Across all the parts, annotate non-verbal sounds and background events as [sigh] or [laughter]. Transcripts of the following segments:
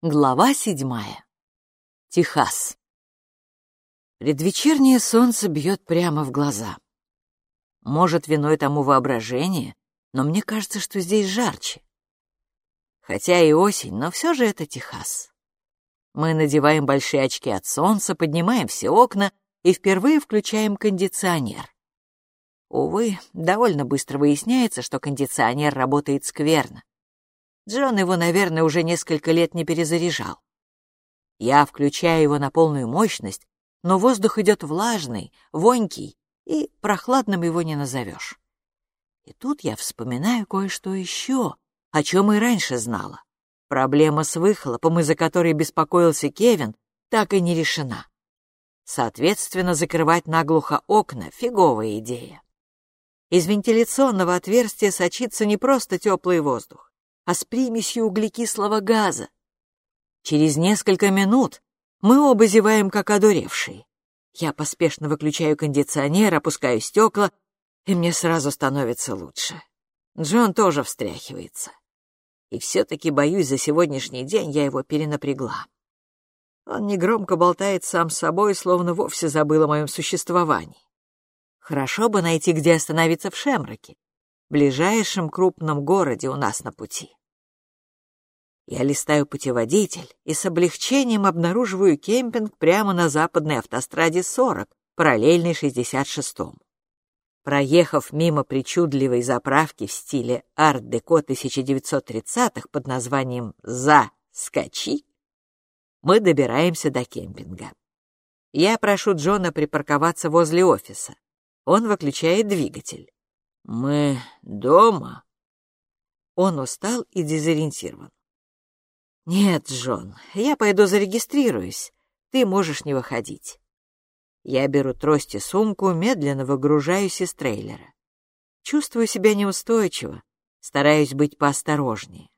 Глава седьмая. Техас. Предвечернее солнце бьет прямо в глаза. Может, виной тому воображение, но мне кажется, что здесь жарче. Хотя и осень, но все же это Техас. Мы надеваем большие очки от солнца, поднимаем все окна и впервые включаем кондиционер. Увы, довольно быстро выясняется, что кондиционер работает скверно. Джон его, наверное, уже несколько лет не перезаряжал. Я включаю его на полную мощность, но воздух идет влажный, вонький, и прохладным его не назовешь. И тут я вспоминаю кое-что еще, о чем и раньше знала. Проблема с выхлопом, из-за которой беспокоился Кевин, так и не решена. Соответственно, закрывать наглухо окна — фиговая идея. Из вентиляционного отверстия сочится не просто теплый воздух а с примесью углекислого газа. Через несколько минут мы оба зеваем, как одуревшие. Я поспешно выключаю кондиционер, опускаю стекла, и мне сразу становится лучше. Джон тоже встряхивается. И все-таки, боюсь, за сегодняшний день я его перенапрягла. Он негромко болтает сам с собой, словно вовсе забыл о моем существовании. Хорошо бы найти, где остановиться в Шемроке, ближайшем крупном городе у нас на пути. Я листаю путеводитель и с облегчением обнаруживаю кемпинг прямо на западной автостраде 40, параллельной 66-му. Проехав мимо причудливой заправки в стиле арт-деко 1930-х под названием «За, скачи», мы добираемся до кемпинга. Я прошу Джона припарковаться возле офиса. Он выключает двигатель. «Мы дома?» Он устал и дезориентирован. «Нет, Джон, я пойду зарегистрируюсь. Ты можешь не выходить». Я беру трость и сумку, медленно выгружаюсь из трейлера. Чувствую себя неустойчиво, стараюсь быть поосторожнее.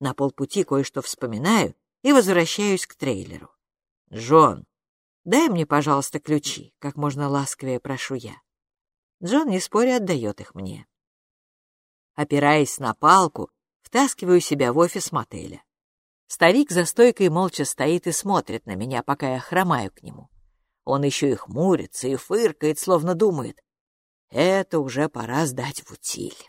На полпути кое-что вспоминаю и возвращаюсь к трейлеру. «Джон, дай мне, пожалуйста, ключи», — как можно ласковее прошу я. Джон, не споря, отдает их мне. Опираясь на палку, втаскиваю себя в офис мотеля. Старик за стойкой молча стоит и смотрит на меня, пока я хромаю к нему. Он еще и хмурится, и фыркает, словно думает. Это уже пора сдать в утиль.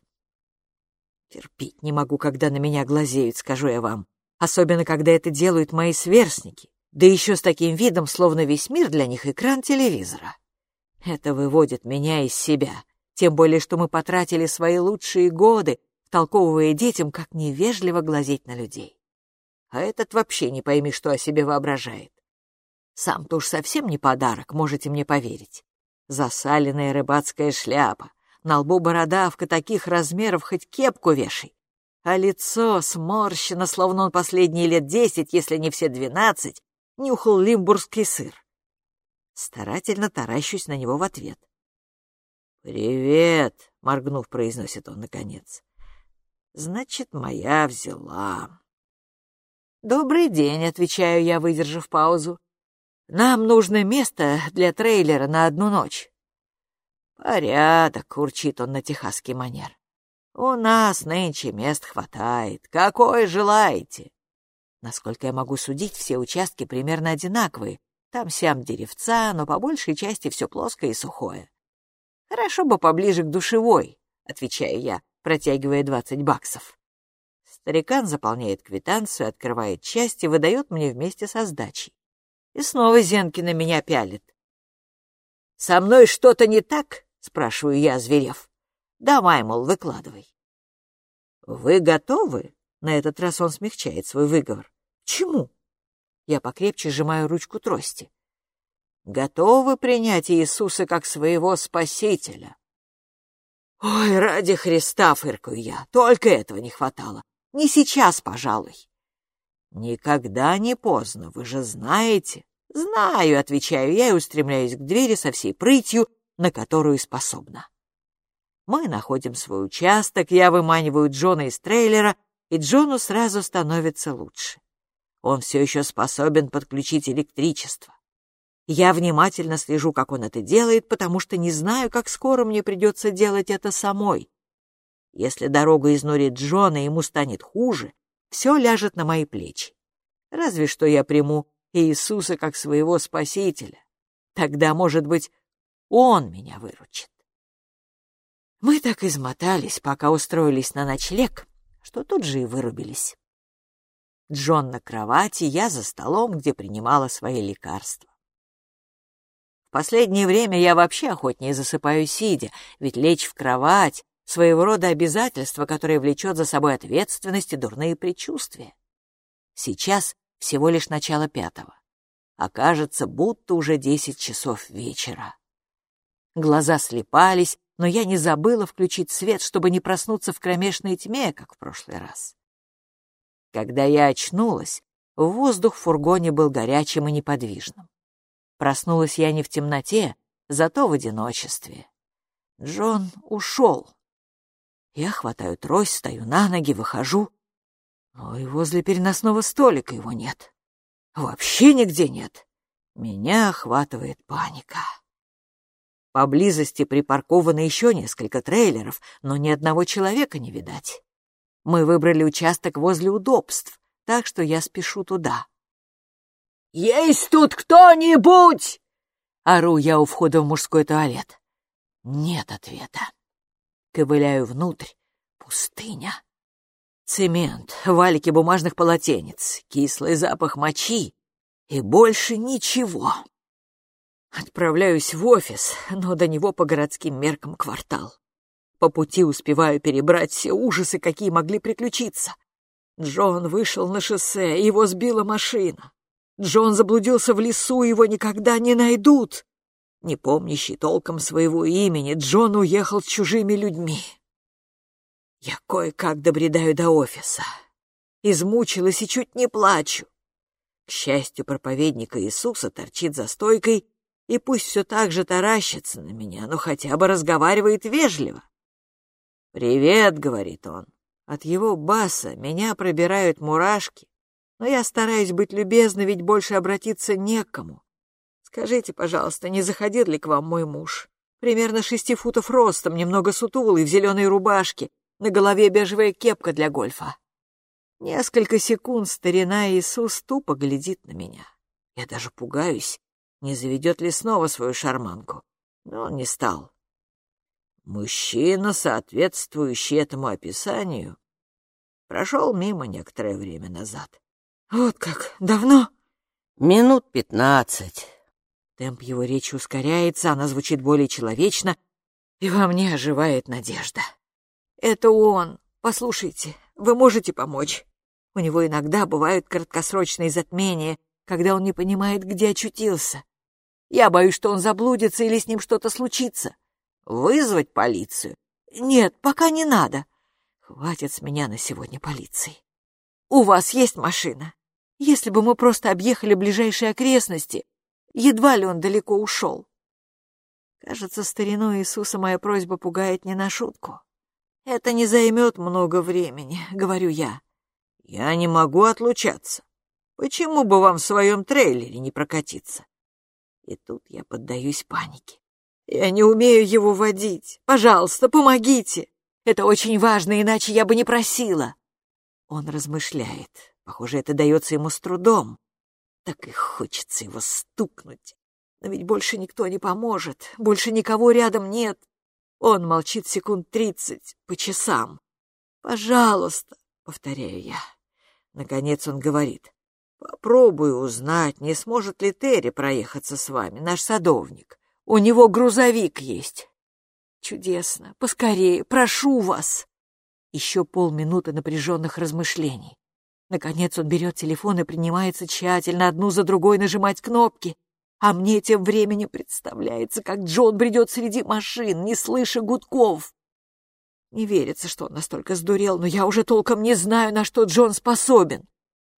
Терпеть не могу, когда на меня глазеют, скажу я вам. Особенно, когда это делают мои сверстники. Да еще с таким видом, словно весь мир для них экран телевизора. Это выводит меня из себя. Тем более, что мы потратили свои лучшие годы, втолковывая детям, как невежливо глазеть на людей а этот вообще не пойми, что о себе воображает. Сам-то уж совсем не подарок, можете мне поверить. Засаленная рыбацкая шляпа, на лбу бородавка таких размеров, хоть кепку вешай. А лицо сморщено, словно он последние лет десять, если не все двенадцать, нюхал лимбургский сыр. Старательно таращусь на него в ответ. «Привет», — моргнув, произносит он наконец. «Значит, моя взяла». «Добрый день», — отвечаю я, выдержав паузу. «Нам нужно место для трейлера на одну ночь». «Порядок», — урчит он на техасский манер. «У нас нынче мест хватает. Какое желаете?» Насколько я могу судить, все участки примерно одинаковые. Там-сям деревца, но по большей части все плоское и сухое. «Хорошо бы поближе к душевой», — отвечаю я, протягивая двадцать баксов. Старикан заполняет квитанцию, открывает часть и выдает мне вместе со сдачей. И снова Зенки на меня пялит. «Со мной что-то не так?» — спрашиваю я, зверев. «Давай, мол, выкладывай». «Вы готовы?» — на этот раз он смягчает свой выговор. «Чему?» Я покрепче сжимаю ручку трости. «Готовы принять Иисуса как своего Спасителя?» «Ой, ради Христа!» — фыркаю я. «Только этого не хватало. Не сейчас, пожалуй. Никогда не поздно, вы же знаете. Знаю, отвечаю я и устремляюсь к двери со всей прытью, на которую способна. Мы находим свой участок, я выманиваю Джона из трейлера, и Джону сразу становится лучше. Он все еще способен подключить электричество. Я внимательно слежу, как он это делает, потому что не знаю, как скоро мне придется делать это самой. Если дорога изнурит Джона, ему станет хуже, все ляжет на мои плечи. Разве что я приму Иисуса как своего Спасителя. Тогда, может быть, Он меня выручит. Мы так измотались, пока устроились на ночлег, что тут же и вырубились. Джон на кровати, я за столом, где принимала свои лекарства. В последнее время я вообще охотнее засыпаю сидя, ведь лечь в кровать — своего рода обязательство, которое влечет за собой ответственность и дурные предчувствия. Сейчас всего лишь начало пятого. Окажется, будто уже десять часов вечера. Глаза слепались, но я не забыла включить свет, чтобы не проснуться в кромешной тьме, как в прошлый раз. Когда я очнулась, воздух в фургоне был горячим и неподвижным. Проснулась я не в темноте, зато в одиночестве. Джон ушел. Я хватаю трость, стою на ноги, выхожу. Но и возле переносного столика его нет. Вообще нигде нет. Меня охватывает паника. Поблизости припарковано еще несколько трейлеров, но ни одного человека не видать. Мы выбрали участок возле удобств, так что я спешу туда. «Есть тут кто-нибудь?» — ору я у входа в мужской туалет. Нет ответа. Ковыляю внутрь. Пустыня. Цемент, валики бумажных полотенец, кислый запах мочи и больше ничего. Отправляюсь в офис, но до него по городским меркам квартал. По пути успеваю перебрать все ужасы, какие могли приключиться. Джон вышел на шоссе, его сбила машина. Джон заблудился в лесу, его никогда не найдут. Не помнящий толком своего имени, Джон уехал с чужими людьми. Я кое-как добредаю до офиса. Измучилась и чуть не плачу. К счастью, проповедника Иисуса торчит за стойкой, и пусть все так же таращится на меня, но хотя бы разговаривает вежливо. «Привет», — говорит он. От его баса меня пробирают мурашки, но я стараюсь быть любезной, ведь больше обратиться некому. Скажите, пожалуйста, не заходил ли к вам мой муж? Примерно шести футов ростом, немного сутулый, в зеленой рубашке, на голове бежевая кепка для гольфа. Несколько секунд старина Иисус тупо глядит на меня. Я даже пугаюсь, не заведет ли снова свою шарманку. Но он не стал. Мужчина, соответствующий этому описанию, прошел мимо некоторое время назад. Вот как, давно? Минут пятнадцать. Темп его речи ускоряется, она звучит более человечно, и во мне оживает надежда. Это он. Послушайте, вы можете помочь? У него иногда бывают краткосрочные затмения, когда он не понимает, где очутился. Я боюсь, что он заблудится или с ним что-то случится. Вызвать полицию? Нет, пока не надо. Хватит с меня на сегодня полиции. У вас есть машина? Если бы мы просто объехали ближайшие окрестности, едва ли он далеко ушел. Кажется, старину Иисуса моя просьба пугает не на шутку. Это не займет много времени, [laughs] говорю я. Я не могу отлучаться. Почему бы вам в своем трейлере не прокатиться? И тут я поддаюсь панике. Я не умею его водить. Пожалуйста, помогите. Это очень важно, иначе я бы не просила. Он размышляет. Похоже, это дается ему с трудом. Так и хочется его стукнуть. Но ведь больше никто не поможет. Больше никого рядом нет. Он молчит секунд тридцать, по часам. «Пожалуйста», — повторяю я. Наконец он говорит. «Попробую узнать, не сможет ли Терри проехаться с вами, наш садовник. У него грузовик есть. Чудесно. Поскорее, прошу вас. Еще полминуты напряженных размышлений. Наконец он берет телефон и принимается тщательно одну за другой нажимать кнопки. А мне тем временем представляется, как Джон бредет среди машин, не слыша гудков. Не верится, что он настолько сдурел, но я уже толком не знаю, на что Джон способен.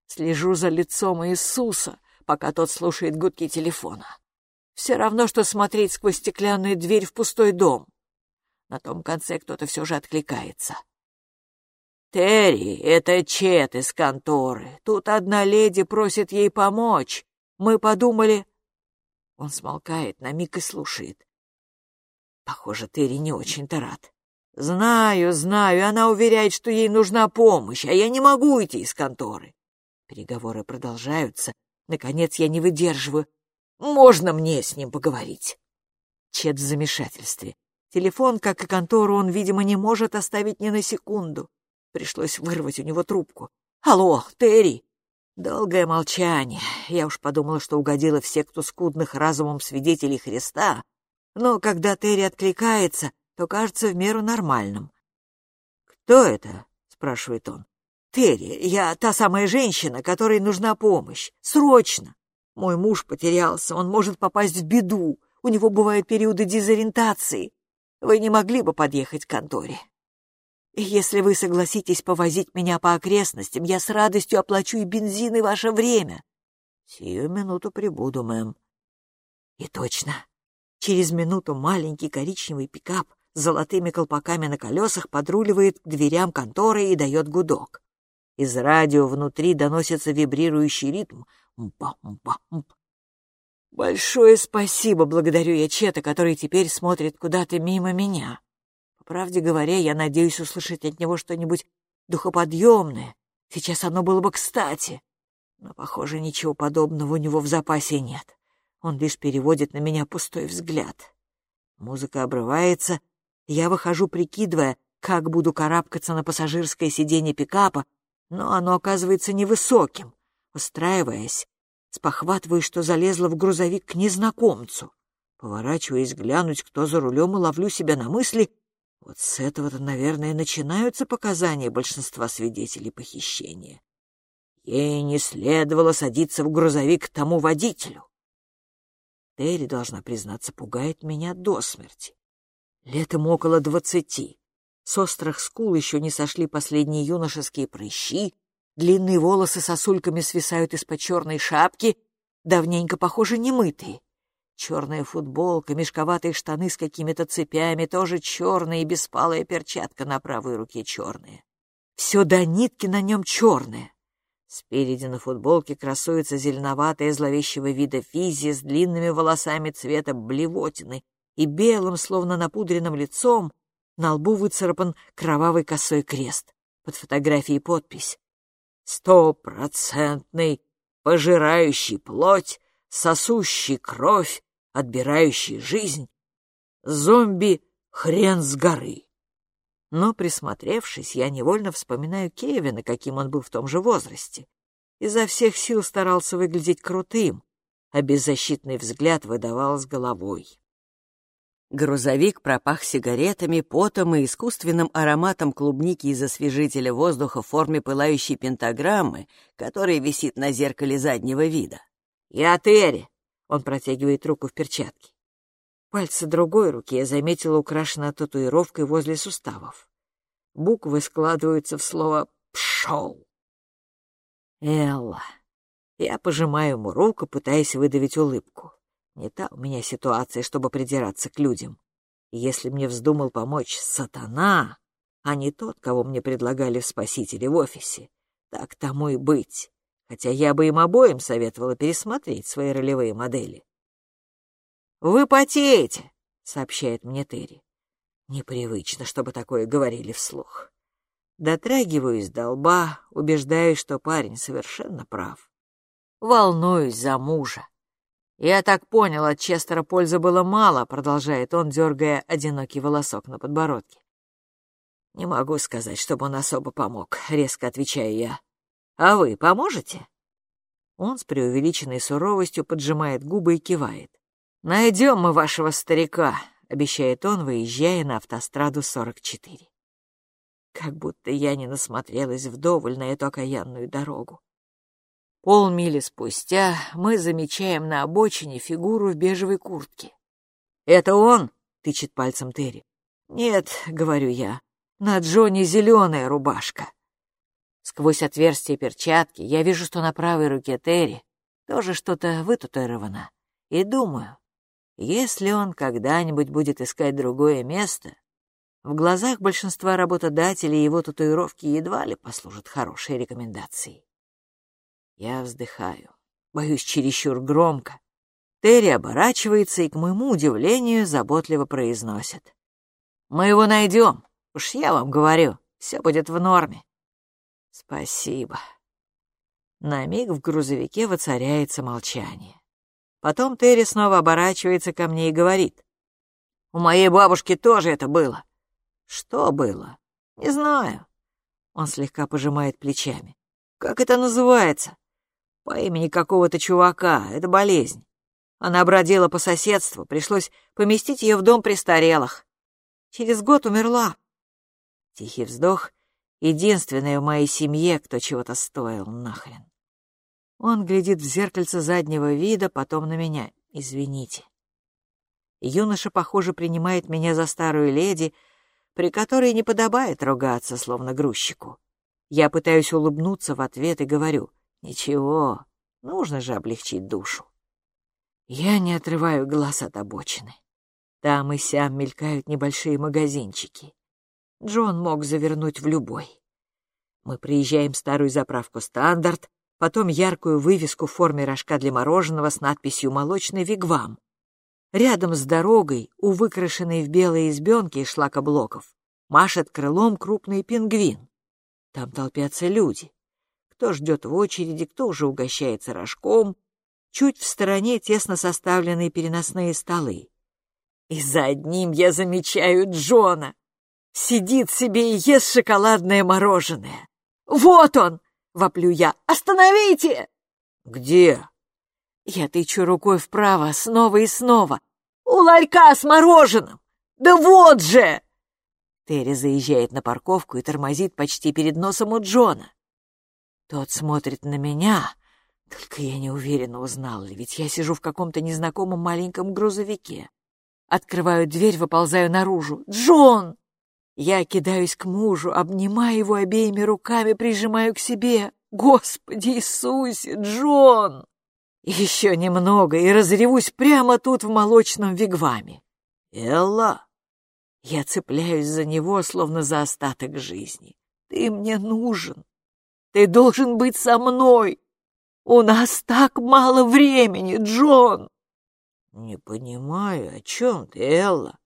Слежу за лицом Иисуса, пока тот слушает гудки телефона. Все равно, что смотреть сквозь стеклянную дверь в пустой дом. На том конце кто-то все же откликается. «Терри, это Чет из конторы. Тут одна леди просит ей помочь. Мы подумали...» Он смолкает, на миг и слушает. Похоже, Терри не очень-то рад. «Знаю, знаю, она уверяет, что ей нужна помощь, а я не могу уйти из конторы. Переговоры продолжаются. Наконец я не выдерживаю. Можно мне с ним поговорить? Чет в замешательстве. Телефон, как и контору, он, видимо, не может оставить ни на секунду. Пришлось вырвать у него трубку. «Алло, Терри!» Долгое молчание. Я уж подумала, что угодила в секту скудных разумом свидетелей Христа. Но когда Терри откликается, то кажется в меру нормальным. «Кто это?» — спрашивает он. «Терри, я та самая женщина, которой нужна помощь. Срочно! Мой муж потерялся, он может попасть в беду. У него бывают периоды дезориентации. Вы не могли бы подъехать к конторе? Если вы согласитесь повозить меня по окрестностям, я с радостью оплачу и бензин, и ваше время. Сию минуту прибуду, мэм. И точно. Через минуту маленький коричневый пикап с золотыми колпаками на колесах подруливает к дверям конторы и дает гудок. Из радио внутри доносится вибрирующий ритм. Мпа-мпа-мп. Большое спасибо, благодарю я Чета, который теперь смотрит куда-то мимо меня. Правде говоря, я надеюсь услышать от него что-нибудь духоподъемное. Сейчас оно было бы кстати. Но, похоже, ничего подобного у него в запасе нет. Он лишь переводит на меня пустой взгляд. Музыка обрывается, я выхожу, прикидывая, как буду карабкаться на пассажирское сиденье пикапа, но оно оказывается невысоким. Устраиваясь, спохватываю, что залезла в грузовик к незнакомцу. Поворачиваясь глянуть, кто за рулем, и ловлю себя на мысли, вот с этого-то, наверное, начинаются показания большинства свидетелей похищения. Ей не следовало садиться в грузовик к тому водителю. Терри, должна признаться, пугает меня до смерти. Летом около двадцати. С острых скул еще не сошли последние юношеские прыщи, длинные волосы сосульками свисают из-под черной шапки, давненько, похоже, немытые. Черная футболка, мешковатые штаны с какими-то цепями, тоже черная и беспалая перчатка на правой руке черная. Все до нитки на нем черное. Спереди на футболке красуется зеленоватая зловещего вида физия с длинными волосами цвета блевотины и белым, словно напудренным лицом, на лбу выцарапан кровавый косой крест. Под фотографией подпись «Стопроцентный, пожирающий плоть, сосущий кровь, отбирающий жизнь, зомби хрен с горы». Но, присмотревшись, я невольно вспоминаю Кевина, каким он был в том же возрасте. Изо всех сил старался выглядеть крутым, а беззащитный взгляд выдавал с головой. Грузовик пропах сигаретами, потом и искусственным ароматом клубники из освежителя воздуха в форме пылающей пентаграммы, которая висит на зеркале заднего вида. «Я Терри!» — он протягивает руку в перчатке. Пальцы другой руки я заметила украшена татуировкой возле суставов. Буквы складываются в слово «пшел». «Элла». Я пожимаю ему руку, пытаясь выдавить улыбку. Не та у меня ситуация, чтобы придираться к людям. если мне вздумал помочь сатана, а не тот, кого мне предлагали в спасителе в офисе, так тому и быть. Хотя я бы им обоим советовала пересмотреть свои ролевые модели. «Вы потеете», — сообщает мне Терри. Непривычно, чтобы такое говорили вслух. Дотрагиваюсь до лба, убеждаюсь, что парень совершенно прав. Волнуюсь за мужа. «Я так понял, от Честера пользы было мало», — продолжает он, дергая одинокий волосок на подбородке. «Не могу сказать, чтобы он особо помог», — резко отвечаю я. «А вы поможете?» Он с преувеличенной суровостью поджимает губы и кивает. «Найдем мы вашего старика», — обещает он, выезжая на автостраду 44. Как будто я не насмотрелась вдоволь на эту окаянную дорогу. Полмили спустя мы замечаем на обочине фигуру в бежевой куртке. «Это он?» — тычет пальцем Терри. «Нет», — говорю я, — «на Джонни зеленая рубашка». Сквозь отверстие перчатки я вижу, что на правой руке Терри тоже что-то вытатуировано. И думаю, если он когда-нибудь будет искать другое место, в глазах большинства работодателей его татуировки едва ли послужат хорошей рекомендацией. Я вздыхаю. Боюсь чересчур громко. Терри оборачивается и, к моему удивлению, заботливо произносит. «Мы его найдем. Уж я вам говорю, все будет в норме». «Спасибо». На миг в грузовике воцаряется молчание. Потом Терри снова оборачивается ко мне и говорит. «У моей бабушки тоже это было». «Что было?» «Не знаю». Он слегка пожимает плечами. «Как это называется?» «По имени какого-то чувака. Это болезнь. Она бродила по соседству, пришлось поместить ее в дом престарелых. Через год умерла». Тихий вздох. Единственная в моей семье, кто чего-то стоил, нахрен. Он глядит в зеркальце заднего вида, потом на меня. Извините. Юноша, похоже, принимает меня за старую леди, при которой не подобает ругаться, словно грузчику. Я пытаюсь улыбнуться в ответ и говорю, «Ничего, нужно же облегчить душу». Я не отрываю глаз от обочины. Там и сям мелькают небольшие магазинчики. Джон мог завернуть в любой. Мы приезжаем в старую заправку «Стандарт», потом яркую вывеску в форме рожка для мороженого с надписью «Молочный вигвам». Рядом с дорогой, у выкрашенной в белые избенки из шлакоблоков, машет крылом крупный пингвин. Там толпятся люди. Кто ждет в очереди, кто уже угощается рожком. Чуть в стороне тесно составленные переносные столы. И за одним я замечаю Джона. Сидит себе и ест шоколадное мороженое. «Вот он!» Воплю я. «Остановите!» «Где?» Я тычу рукой вправо снова и снова. «У ларька с мороженым! Да вот же!» Терри заезжает на парковку и тормозит почти перед носом у Джона. Тот смотрит на меня, только я не уверенно узнал ли, ведь я сижу в каком-то незнакомом маленьком грузовике. Открываю дверь, выползаю наружу. «Джон!» Я кидаюсь к мужу, обнимаю его обеими руками, прижимаю к себе. Господи Иисусе, Джон! Еще немного и разревусь прямо тут в молочном вигваме. Элла! Я цепляюсь за него, словно за остаток жизни. Ты мне нужен. Ты должен быть со мной. У нас так мало времени, Джон. Не понимаю, о чем ты, Элла?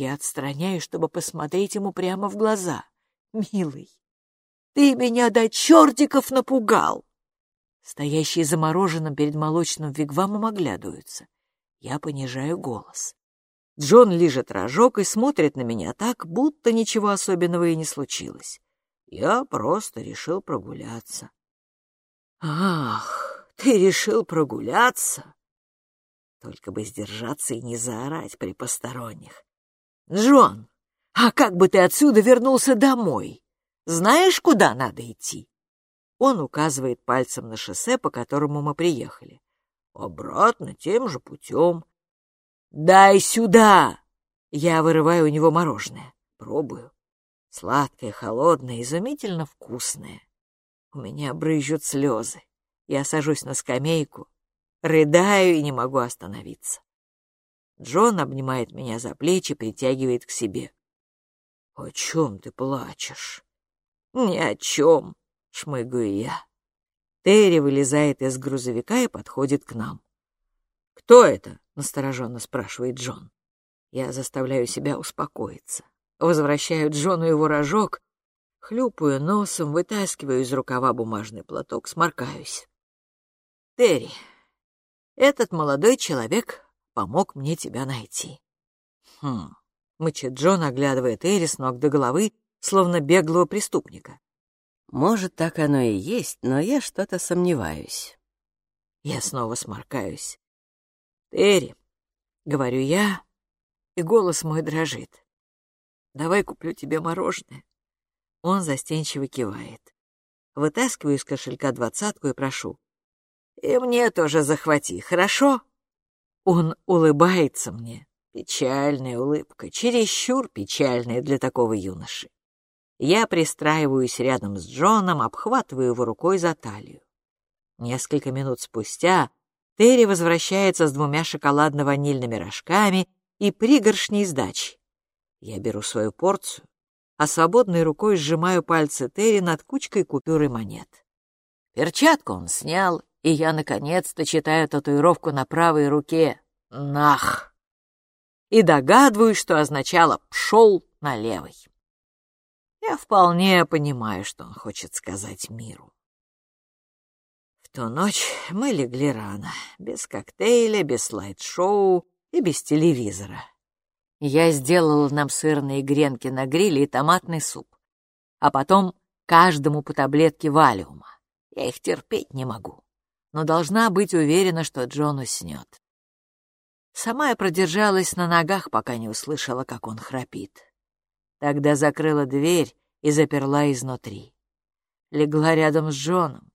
Я отстраняюсь, чтобы посмотреть ему прямо в глаза. «Милый, ты меня до чертиков напугал!» Стоящие замороженным перед молочным вигвамом оглядываются. Я понижаю голос. Джон лижет рожок и смотрит на меня так, будто ничего особенного и не случилось. Я просто решил прогуляться. «Ах, ты решил прогуляться?» Только бы сдержаться и не заорать при посторонних. «Джон, а как бы ты отсюда вернулся домой? Знаешь, куда надо идти?» Он указывает пальцем на шоссе, по которому мы приехали. «Обратно тем же путем». «Дай сюда!» Я вырываю у него мороженое. Пробую. Сладкое, холодное, изумительно вкусное. У меня брызжут слезы. Я сажусь на скамейку, рыдаю и не могу остановиться. Джон обнимает меня за плечи, притягивает к себе. — О чем ты плачешь? — Ни о чем, — шмыгаю я. Терри вылезает из грузовика и подходит к нам. «Кто это?» — настороженно спрашивает Джон. Я заставляю себя успокоиться. Возвращаю Джону его рожок, хлюпаю носом, вытаскиваю из рукава бумажный платок, сморкаюсь. «Терри, этот молодой человек помог мне тебя найти». «Хм», — мычит Джон, оглядывая Терри с ног до головы, словно беглого преступника. «Может, так оно и есть, но я что-то сомневаюсь». Я снова сморкаюсь. «Терри», — говорю я, и голос мой дрожит. «Давай куплю тебе мороженое». Он застенчиво кивает. Вытаскиваю из кошелька двадцатку и прошу. «И мне тоже захвати, хорошо?» Он улыбается мне. Печальная улыбка, чересчур печальная для такого юноши. Я пристраиваюсь рядом с Джоном, обхватываю его рукой за талию. Несколько минут спустя Терри возвращается с двумя шоколадно-ванильными рожками и пригоршней сдачи. Я беру свою порцию, а свободной рукой сжимаю пальцы Терри над кучкой купюр и монет. Перчатку он снял и я наконец-то читаю татуировку на правой руке «Нах» и догадываюсь, что означало «пшел на левой». Я вполне понимаю, что он хочет сказать миру. В ту ночь мы легли рано, без коктейля, без слайд-шоу и без телевизора. Я сделала нам сырные гренки на гриле и томатный суп, а потом каждому по таблетке валиума. Я их терпеть не могу, но должна быть уверена, что Джон уснет. Сама я продержалась на ногах, пока не услышала, как он храпит. Тогда закрыла дверь и заперла изнутри. Легла рядом с Джоном.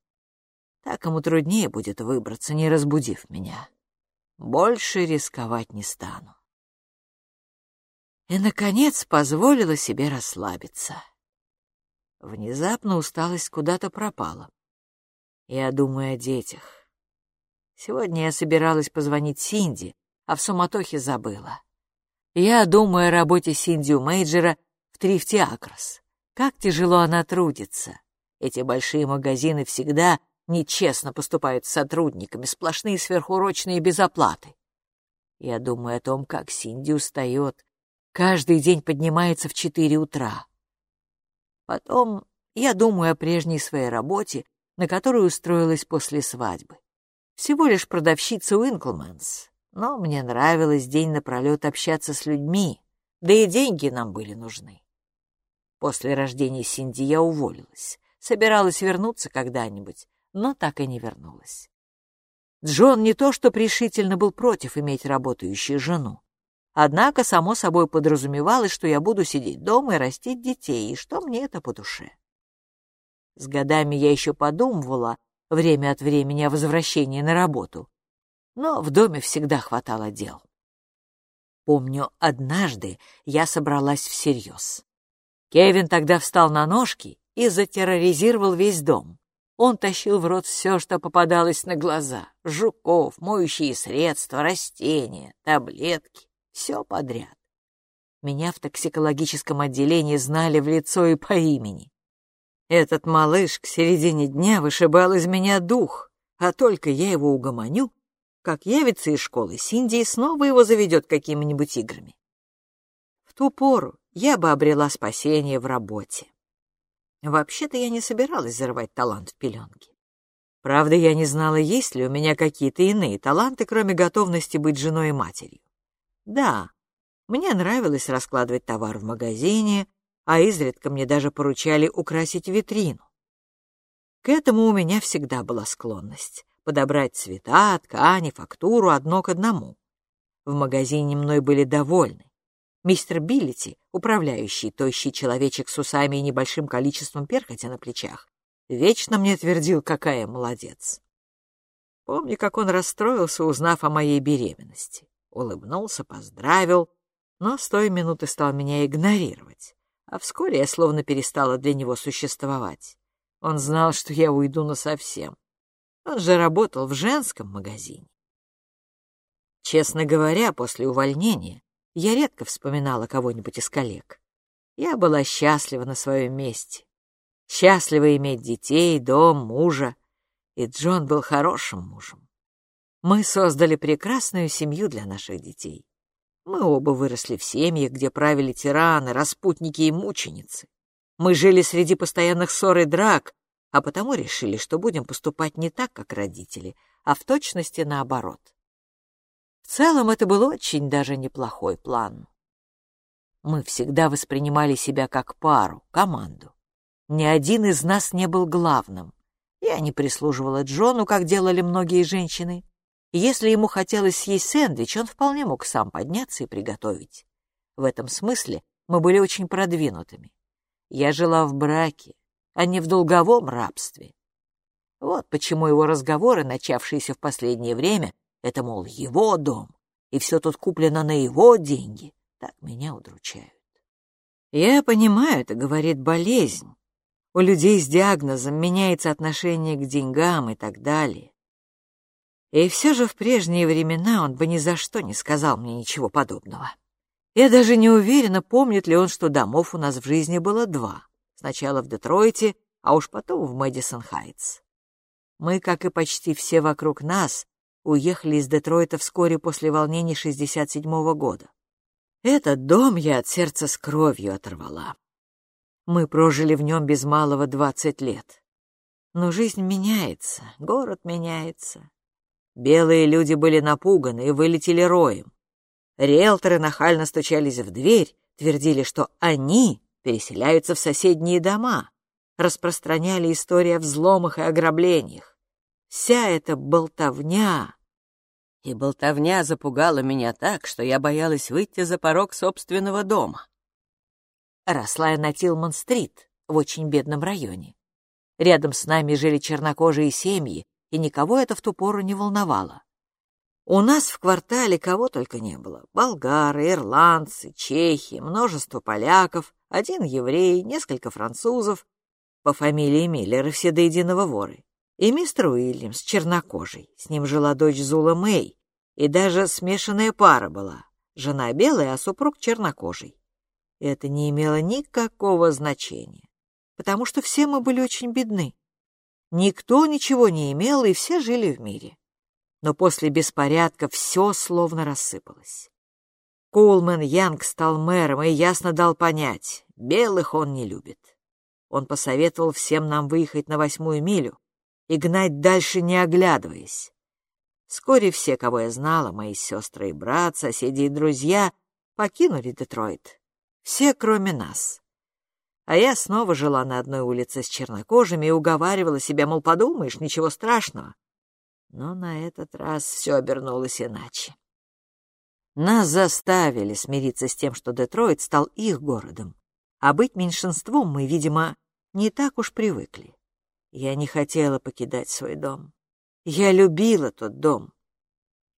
Так ему труднее будет выбраться, не разбудив меня. Больше рисковать не стану. И, наконец, позволила себе расслабиться. Внезапно усталость куда-то пропала. Я думаю о детях. Сегодня я собиралась позвонить Синди, а в суматохе забыла. Я думаю о работе Синди у Мейджера в Трифте Акрос. Как тяжело она трудится. Эти большие магазины всегда нечестно поступают с сотрудниками, сплошные сверхурочные без оплаты. Я думаю о том, как Синди устает. Каждый день поднимается в четыре утра. Потом я думаю о прежней своей работе, на которую устроилась после свадьбы. Всего лишь продавщица Уинклманс, но мне нравилось день напролет общаться с людьми, да и деньги нам были нужны. После рождения Синди я уволилась, собиралась вернуться когда-нибудь, но так и не вернулась. Джон не то что решительно был против иметь работающую жену, однако само собой подразумевалось, что я буду сидеть дома и растить детей, и что мне это по душе. С годами я еще подумывала время от времени о возвращении на работу, но в доме всегда хватало дел. Помню, однажды я собралась всерьез. Кевин тогда встал на ножки и затерроризировал весь дом. Он тащил в рот все, что попадалось на глаза. Жуков, моющие средства, растения, таблетки. Все подряд. Меня в токсикологическом отделении знали в лицо и по имени. Этот малыш к середине дня вышибал из меня дух, а только я его угомоню, как явится из школы Синди и снова его заведет какими-нибудь играми. В ту пору я бы обрела спасение в работе. Вообще-то я не собиралась зарывать талант в пеленки. Правда, я не знала, есть ли у меня какие-то иные таланты, кроме готовности быть женой и матерью. Да, мне нравилось раскладывать товар в магазине, а изредка мне даже поручали украсить витрину. К этому у меня всегда была склонность подобрать цвета, ткани, фактуру одно к одному. В магазине мной были довольны. Мистер Биллити, управляющий тощий человечек с усами и небольшим количеством перхоти на плечах, вечно мне твердил, какая молодец. Помню, как он расстроился, узнав о моей беременности. Улыбнулся, поздравил, но с той минуты стал меня игнорировать. А вскоре я словно перестала для него существовать. Он знал, что я уйду насовсем. Он же работал в женском магазине. Честно говоря, после увольнения я редко вспоминала кого-нибудь из коллег. Я была счастлива на своем месте. Счастлива иметь детей, дом, мужа. И Джон был хорошим мужем. Мы создали прекрасную семью для наших детей. Мы оба выросли в семьях, где правили тираны, распутники и мученицы. Мы жили среди постоянных ссор и драк, а потому решили, что будем поступать не так, как родители, а в точности наоборот. В целом это был очень даже неплохой план. Мы всегда воспринимали себя как пару, команду. Ни один из нас не был главным. Я не прислуживала Джону, как делали многие женщины. Если ему хотелось съесть сэндвич, он вполне мог сам подняться и приготовить. В этом смысле мы были очень продвинутыми. Я жила в браке, а не в долговом рабстве. Вот почему его разговоры, начавшиеся в последнее время, это, мол, его дом, и все тут куплено на его деньги. Так меня удручают. Я понимаю, это говорит болезнь. У людей с диагнозом меняется отношение к деньгам и так далее. И все же в прежние времена он бы ни за что не сказал мне ничего подобного. Я даже не уверена, помнит ли он, что домов у нас в жизни было два. Сначала в Детройте, а уж потом в Мэдисон-Хайтс. Мы, как и почти все вокруг нас, уехали из Детройта вскоре после волнений 67-го года. Этот дом я от сердца с кровью оторвала. Мы прожили в нем без малого двадцать лет. Но жизнь меняется, город меняется. Белые люди были напуганы и вылетели роем. Риэлторы нахально стучались в дверь, твердили, что они переселяются в соседние дома, распространяли истории о взломах и ограблениях. Вся эта болтовня... И болтовня запугала меня так, что я боялась выйти за порог собственного дома. Росла я на Тилман-стрит, в очень бедном районе. Рядом с нами жили чернокожие семьи, и никого это в ту пору не волновало. У нас в квартале кого только не было. Болгары, ирландцы, чехи, множество поляков, один еврей, несколько французов, по фамилии Миллеры все до единого воры. И мистер Уильямс, чернокожий, с ним жила дочь Зула Мэй, и даже смешанная пара была, жена белая, а супруг чернокожий. Это не имело никакого значения, потому что все мы были очень бедны. Никто ничего не имел, и все жили в мире. Но после беспорядка все словно рассыпалось. Коулман Янг стал мэром и ясно дал понять, белых он не любит. Он посоветовал всем нам выехать на восьмую милю и гнать дальше, не оглядываясь. Вскоре все, кого я знала, мои сестры и брат, соседи и друзья, покинули Детройт. Все, кроме нас. А я снова жила на одной улице с чернокожими и уговаривала себя, мол, подумаешь, ничего страшного. Но на этот раз все обернулось иначе. Нас заставили смириться с тем, что Детройт стал их городом, а быть меньшинством мы, видимо, не так уж привыкли. Я не хотела покидать свой дом. Я любила тот дом,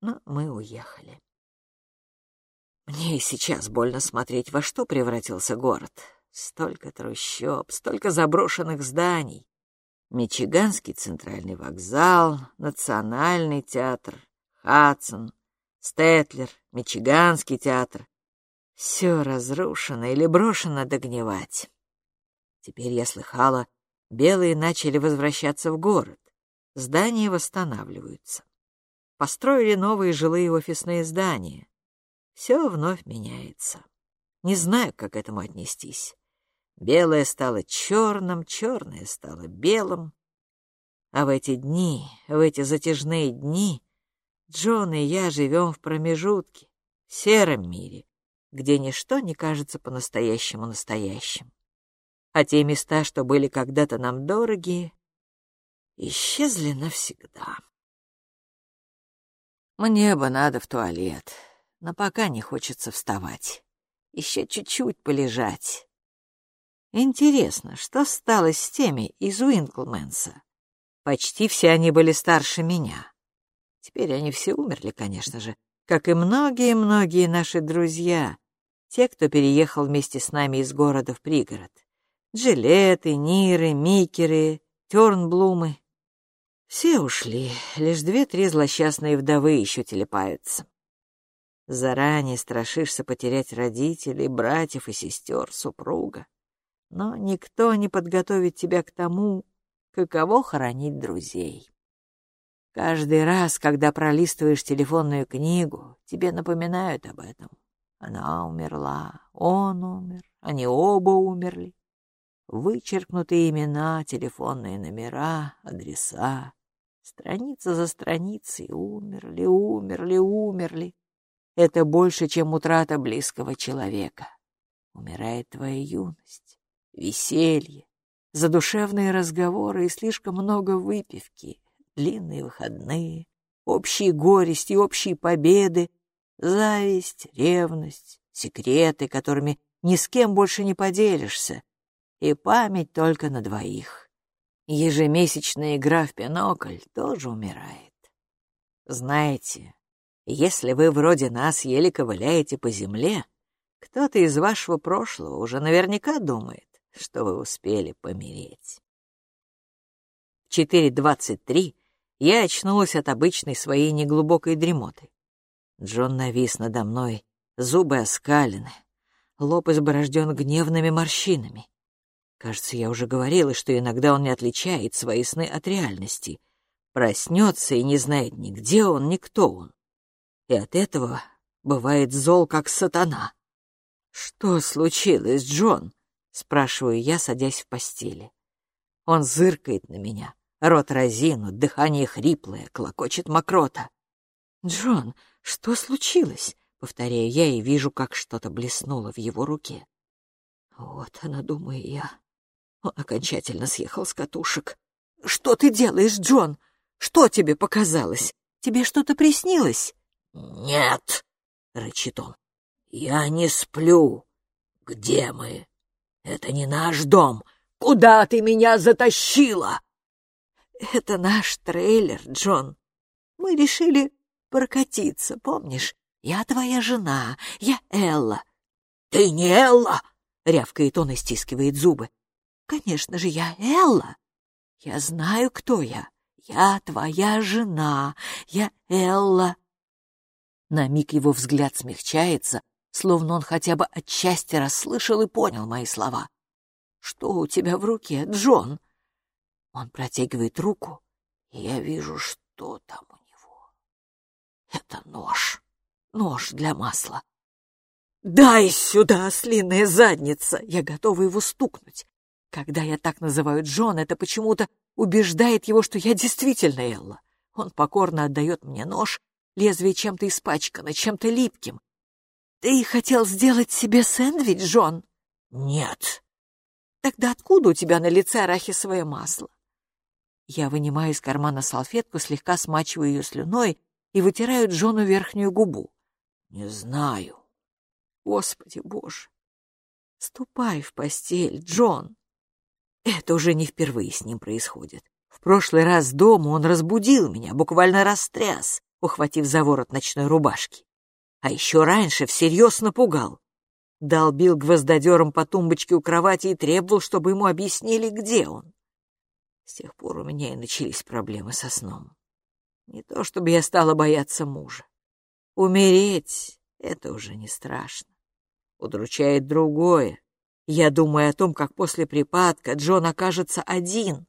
но мы уехали. Мне и сейчас больно смотреть, во что превратился город. Столько трущоб, столько заброшенных зданий. Мичиганский центральный вокзал, Национальный театр, Хадсон, Стетлер, Мичиганский театр. Все разрушено или брошено догнивать. Теперь я слыхала, белые начали возвращаться в город. Здания восстанавливаются. Построили новые жилые офисные здания. Все вновь меняется. Не знаю, как к этому отнестись. Белое стало черным, черное стало белым. А в эти дни, в эти затяжные дни, Джон и я живем в промежутке, в сером мире, где ничто не кажется по-настоящему настоящим. А те места, что были когда-то нам дорогие, исчезли навсегда. Мне бы надо в туалет, но пока не хочется вставать. Еще чуть-чуть полежать. Интересно, что стало с теми из Уинклменса? Почти все они были старше меня. Теперь они все умерли, конечно же, как и многие-многие наши друзья, те, кто переехал вместе с нами из города в пригород. Джилеты, Ниры, Микеры, Тернблумы. Все ушли, лишь две-три злосчастные вдовы еще телепаются. Заранее страшишься потерять родителей, братьев и сестер, супруга но никто не подготовит тебя к тому, каково хоронить друзей. Каждый раз, когда пролистываешь телефонную книгу, тебе напоминают об этом. Она умерла, он умер, они оба умерли. Вычеркнутые имена, телефонные номера, адреса. Страница за страницей умерли, умерли, умерли. Это больше, чем утрата близкого человека. Умирает твоя юность веселье, задушевные разговоры и слишком много выпивки, длинные выходные, общие горести, общие победы, зависть, ревность, секреты, которыми ни с кем больше не поделишься, и память только на двоих. Ежемесячная игра в пинокль тоже умирает. Знаете, если вы вроде нас еле ковыляете по земле, кто-то из вашего прошлого уже наверняка думает, что вы успели помереть. В 4.23 я очнулась от обычной своей неглубокой дремоты. Джон навис надо мной, зубы оскалены, лоб изборожден гневными морщинами. Кажется, я уже говорила, что иногда он не отличает свои сны от реальности. Проснется и не знает ни где он, ни кто он. И от этого бывает зол, как сатана. «Что случилось, Джон?» — спрашиваю я, садясь в постели. Он зыркает на меня, Рот разинут, дыхание хриплое, клокочет мокрота. «Джон, что случилось?» — повторяю я и вижу, как что-то блеснуло в его руке. Вот она, думаю я. Он окончательно съехал с катушек. «Что ты делаешь, Джон? Что тебе показалось? Тебе что-то приснилось?» «Нет», — рычит он, — «я не сплю. Где мы? Это не наш дом. Куда ты меня затащила?» «Это наш трейлер, Джон. Мы решили прокатиться, помнишь? Я твоя жена, я Элла». «Ты не Элла!» — рявкает он и стискивает зубы. «Конечно же, я Элла. Я знаю, кто я. Я твоя жена, я Элла». На миг его взгляд смягчается, словно он хотя бы отчасти расслышал и понял мои слова. «Что у тебя в руке, Джон?» Он протягивает руку, и я вижу, что там у него. Это нож. Нож для масла. «Дай сюда, ослиная задница!» Я готова его стукнуть. Когда я так называю Джон, это почему-то убеждает его, что я действительно Элла. Он покорно отдает мне нож, лезвие чем-то испачкано, чем-то липким. «Ты хотел сделать себе сэндвич, Джон?» «Нет». «Тогда откуда у тебя на лице арахисовое масло?» Я вынимаю из кармана салфетку, слегка смачиваю ее слюной и вытираю Джону верхнюю губу. «Не знаю». «Господи боже!» «Ступай в постель, Джон!» Это уже не впервые с ним происходит. В прошлый раз дома он разбудил меня, буквально растряс, ухватив за ворот ночной рубашки. А еще раньше всерьез напугал. Долбил гвоздодером по тумбочке у кровати и требовал, чтобы ему объяснили, где он. С тех пор у меня и начались проблемы со сном. Не то чтобы я стала бояться мужа. Умереть — это уже не страшно. Удручает другое. Я думаю о том, как после припадка Джон окажется один.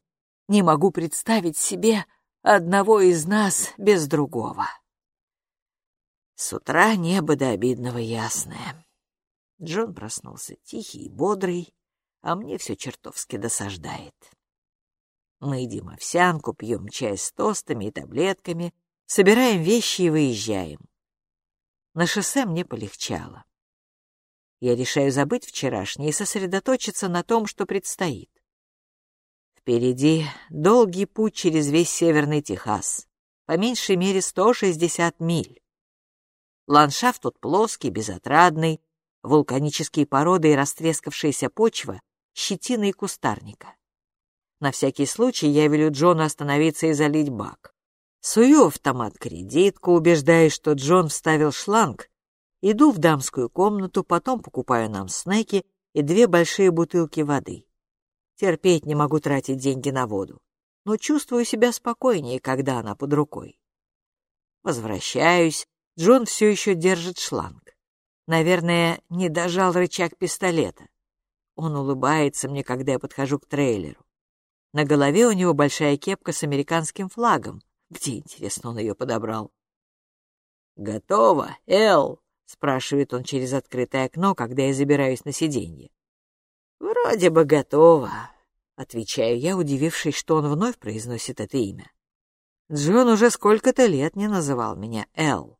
Не могу представить себе одного из нас без другого. С утра небо до обидного ясное. Джон проснулся тихий и бодрый, а мне все чертовски досаждает. Мы едим овсянку, пьем чай с тостами и таблетками, собираем вещи и выезжаем. На шоссе мне полегчало. Я решаю забыть вчерашнее и сосредоточиться на том, что предстоит. Впереди долгий путь через весь северный Техас, по меньшей мере 160 миль. Ландшафт тут плоский, безотрадный, вулканические породы и растрескавшаяся почва, щетина и кустарника. На всякий случай я велю Джону остановиться и залить бак. Сую автомат кредитку, убеждаясь, что Джон вставил шланг, Иду в дамскую комнату, потом покупаю нам снеки и две большие бутылки воды. Терпеть не могу тратить деньги на воду, но чувствую себя спокойнее, когда она под рукой. Возвращаюсь, Джон все еще держит шланг. Наверное, не дожал рычаг пистолета. Он улыбается мне, когда я подхожу к трейлеру. На голове у него большая кепка с американским флагом. Где, интересно, он ее подобрал? «Готово, Эл!» — спрашивает он через открытое окно, когда я забираюсь на сиденье. «Вроде бы готово», — отвечаю я, удивившись, что он вновь произносит это имя. Джон уже сколько-то лет не называл меня Эл.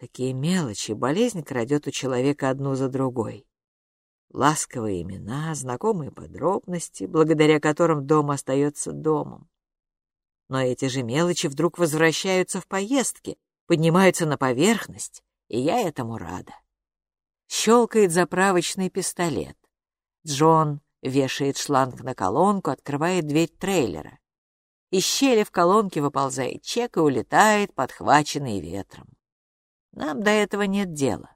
Такие мелочи болезнь крадет у человека одну за другой. Ласковые имена, знакомые подробности, благодаря которым дом остается домом. Но эти же мелочи вдруг возвращаются в поездке, поднимаются на поверхность, и я этому рада. Щелкает заправочный пистолет. Джон вешает шланг на колонку, открывает дверь трейлера. Из щели в колонке выползает чек и улетает, подхваченный ветром. Нам до этого нет дела.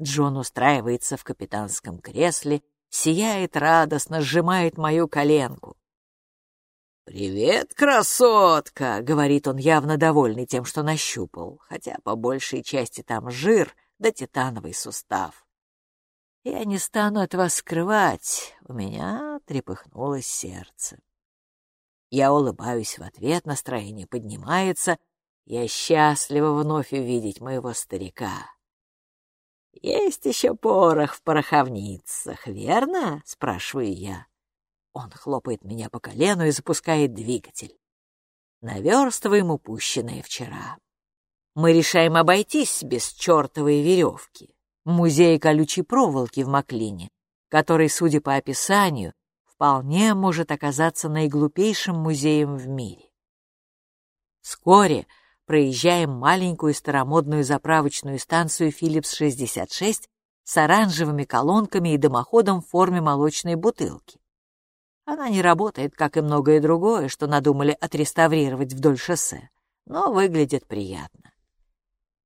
Джон устраивается в капитанском кресле, сияет радостно, сжимает мою коленку. «Привет, красотка!» — говорит он, явно довольный тем, что нащупал, хотя по большей части там жир да титановый сустав. Я не стану от вас скрывать, у меня трепыхнулось сердце. Я улыбаюсь в ответ, настроение поднимается, я счастлива вновь увидеть моего старика. «Есть еще порох в пороховницах, верно?» — спрашиваю я. Он хлопает меня по колену и запускает двигатель. Наверстываем упущенное вчера. Мы решаем обойтись без чертовой веревки. Музей колючей проволоки в Маклине, который, судя по описанию, вполне может оказаться наиглупейшим музеем в мире. Вскоре проезжаем маленькую старомодную заправочную станцию «Филлипс-66» с оранжевыми колонками и дымоходом в форме молочной бутылки. Она не работает, как и многое другое, что надумали отреставрировать вдоль шоссе, но выглядит приятно.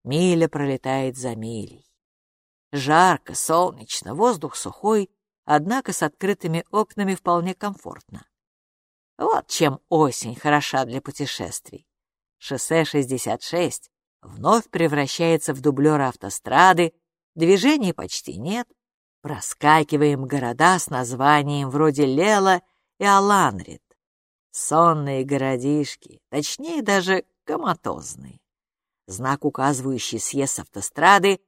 Миля пролетает за милей. Жарко, солнечно, воздух сухой, однако с открытыми окнами вполне комфортно. Вот чем осень хороша для путешествий. Шоссе 66 вновь превращается в дублер автострады, движений почти нет, проскакиваем города с названием вроде Лела и Аланрит. Сонные городишки, точнее даже коматозные. Знак, указывающий съезд автострады,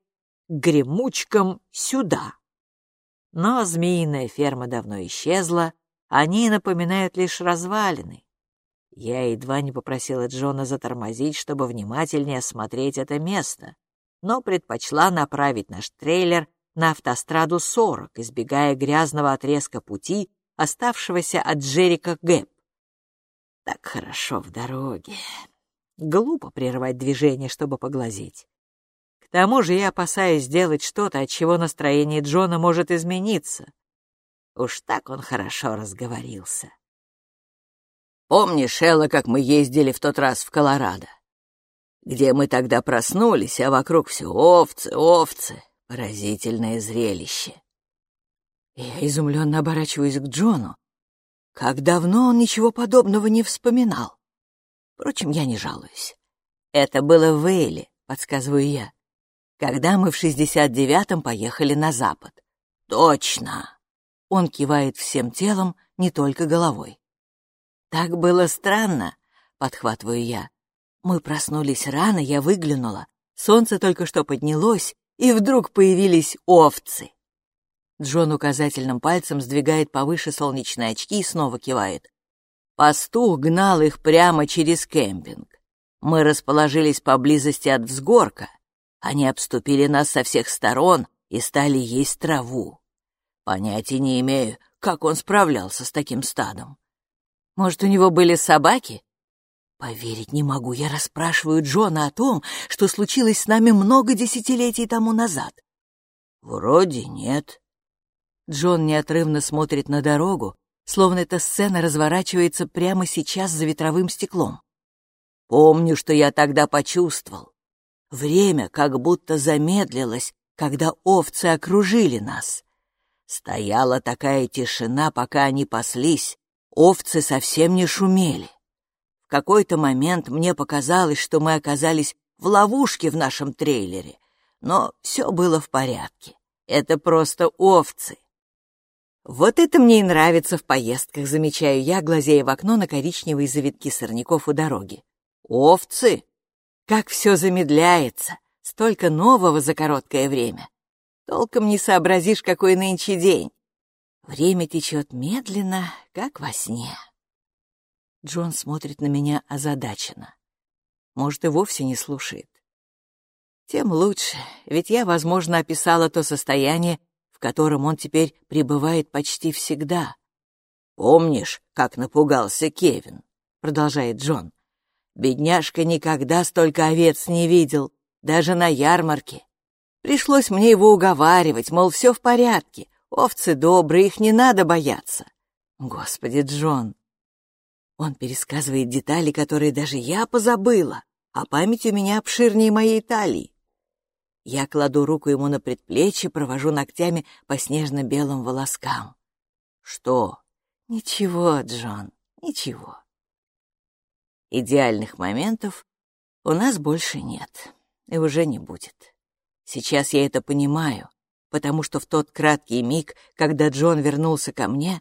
гремучкам сюда. Но змеиная ферма давно исчезла, они напоминают лишь развалины. Я едва не попросила Джона затормозить, чтобы внимательнее осмотреть это место, но предпочла направить наш трейлер на автостраду 40, избегая грязного отрезка пути, оставшегося от Джерика Гэп. Так хорошо в дороге. Глупо прерывать движение, чтобы поглазеть. К тому же я опасаюсь сделать что-то, от чего настроение Джона может измениться. Уж так он хорошо разговорился. Помнишь, Элла, как мы ездили в тот раз в Колорадо? Где мы тогда проснулись, а вокруг все овцы, овцы. Поразительное зрелище. Я изумленно оборачиваюсь к Джону. Как давно он ничего подобного не вспоминал. Впрочем, я не жалуюсь. Это было в Эйле, подсказываю я, когда мы в 69-м поехали на запад. Точно. Он кивает всем телом, не только головой. Так было странно, подхватываю я. Мы проснулись рано, я выглянула. Солнце только что поднялось, и вдруг появились овцы. Джон указательным пальцем сдвигает повыше солнечные очки и снова кивает. Пастух гнал их прямо через кемпинг. Мы расположились поблизости от взгорка. Они обступили нас со всех сторон и стали есть траву. Понятия не имею, как он справлялся с таким стадом. Может, у него были собаки? Поверить не могу, я расспрашиваю Джона о том, что случилось с нами много десятилетий тому назад. Вроде нет. Джон неотрывно смотрит на дорогу, словно эта сцена разворачивается прямо сейчас за ветровым стеклом. Помню, что я тогда почувствовал. Время как будто замедлилось, когда овцы окружили нас. Стояла такая тишина, пока они паслись, овцы совсем не шумели. В какой-то момент мне показалось, что мы оказались в ловушке в нашем трейлере, но все было в порядке. Это просто овцы. Вот это мне и нравится в поездках, замечаю я, глазея в окно на коричневые завитки сорняков у дороги. Овцы! Как все замедляется! Столько нового за короткое время. Толком не сообразишь, какой нынче день. Время течет медленно, как во сне. Джон смотрит на меня озадаченно. Может, и вовсе не слушает. Тем лучше, ведь я, возможно, описала то состояние, в котором он теперь пребывает почти всегда. «Помнишь, как напугался Кевин?» — продолжает Джон. «Бедняжка никогда столько овец не видел, даже на ярмарке. Пришлось мне его уговаривать, мол, все в порядке, овцы добрые, их не надо бояться». Господи, Джон! Он пересказывает детали, которые даже я позабыла, а память у меня обширнее моей талии. Я кладу руку ему на предплечье, провожу ногтями по снежно-белым волоскам. Что? Ничего, Джон, ничего. Идеальных моментов у нас больше нет и уже не будет. Сейчас я это понимаю, потому что в тот краткий миг, когда Джон вернулся ко мне,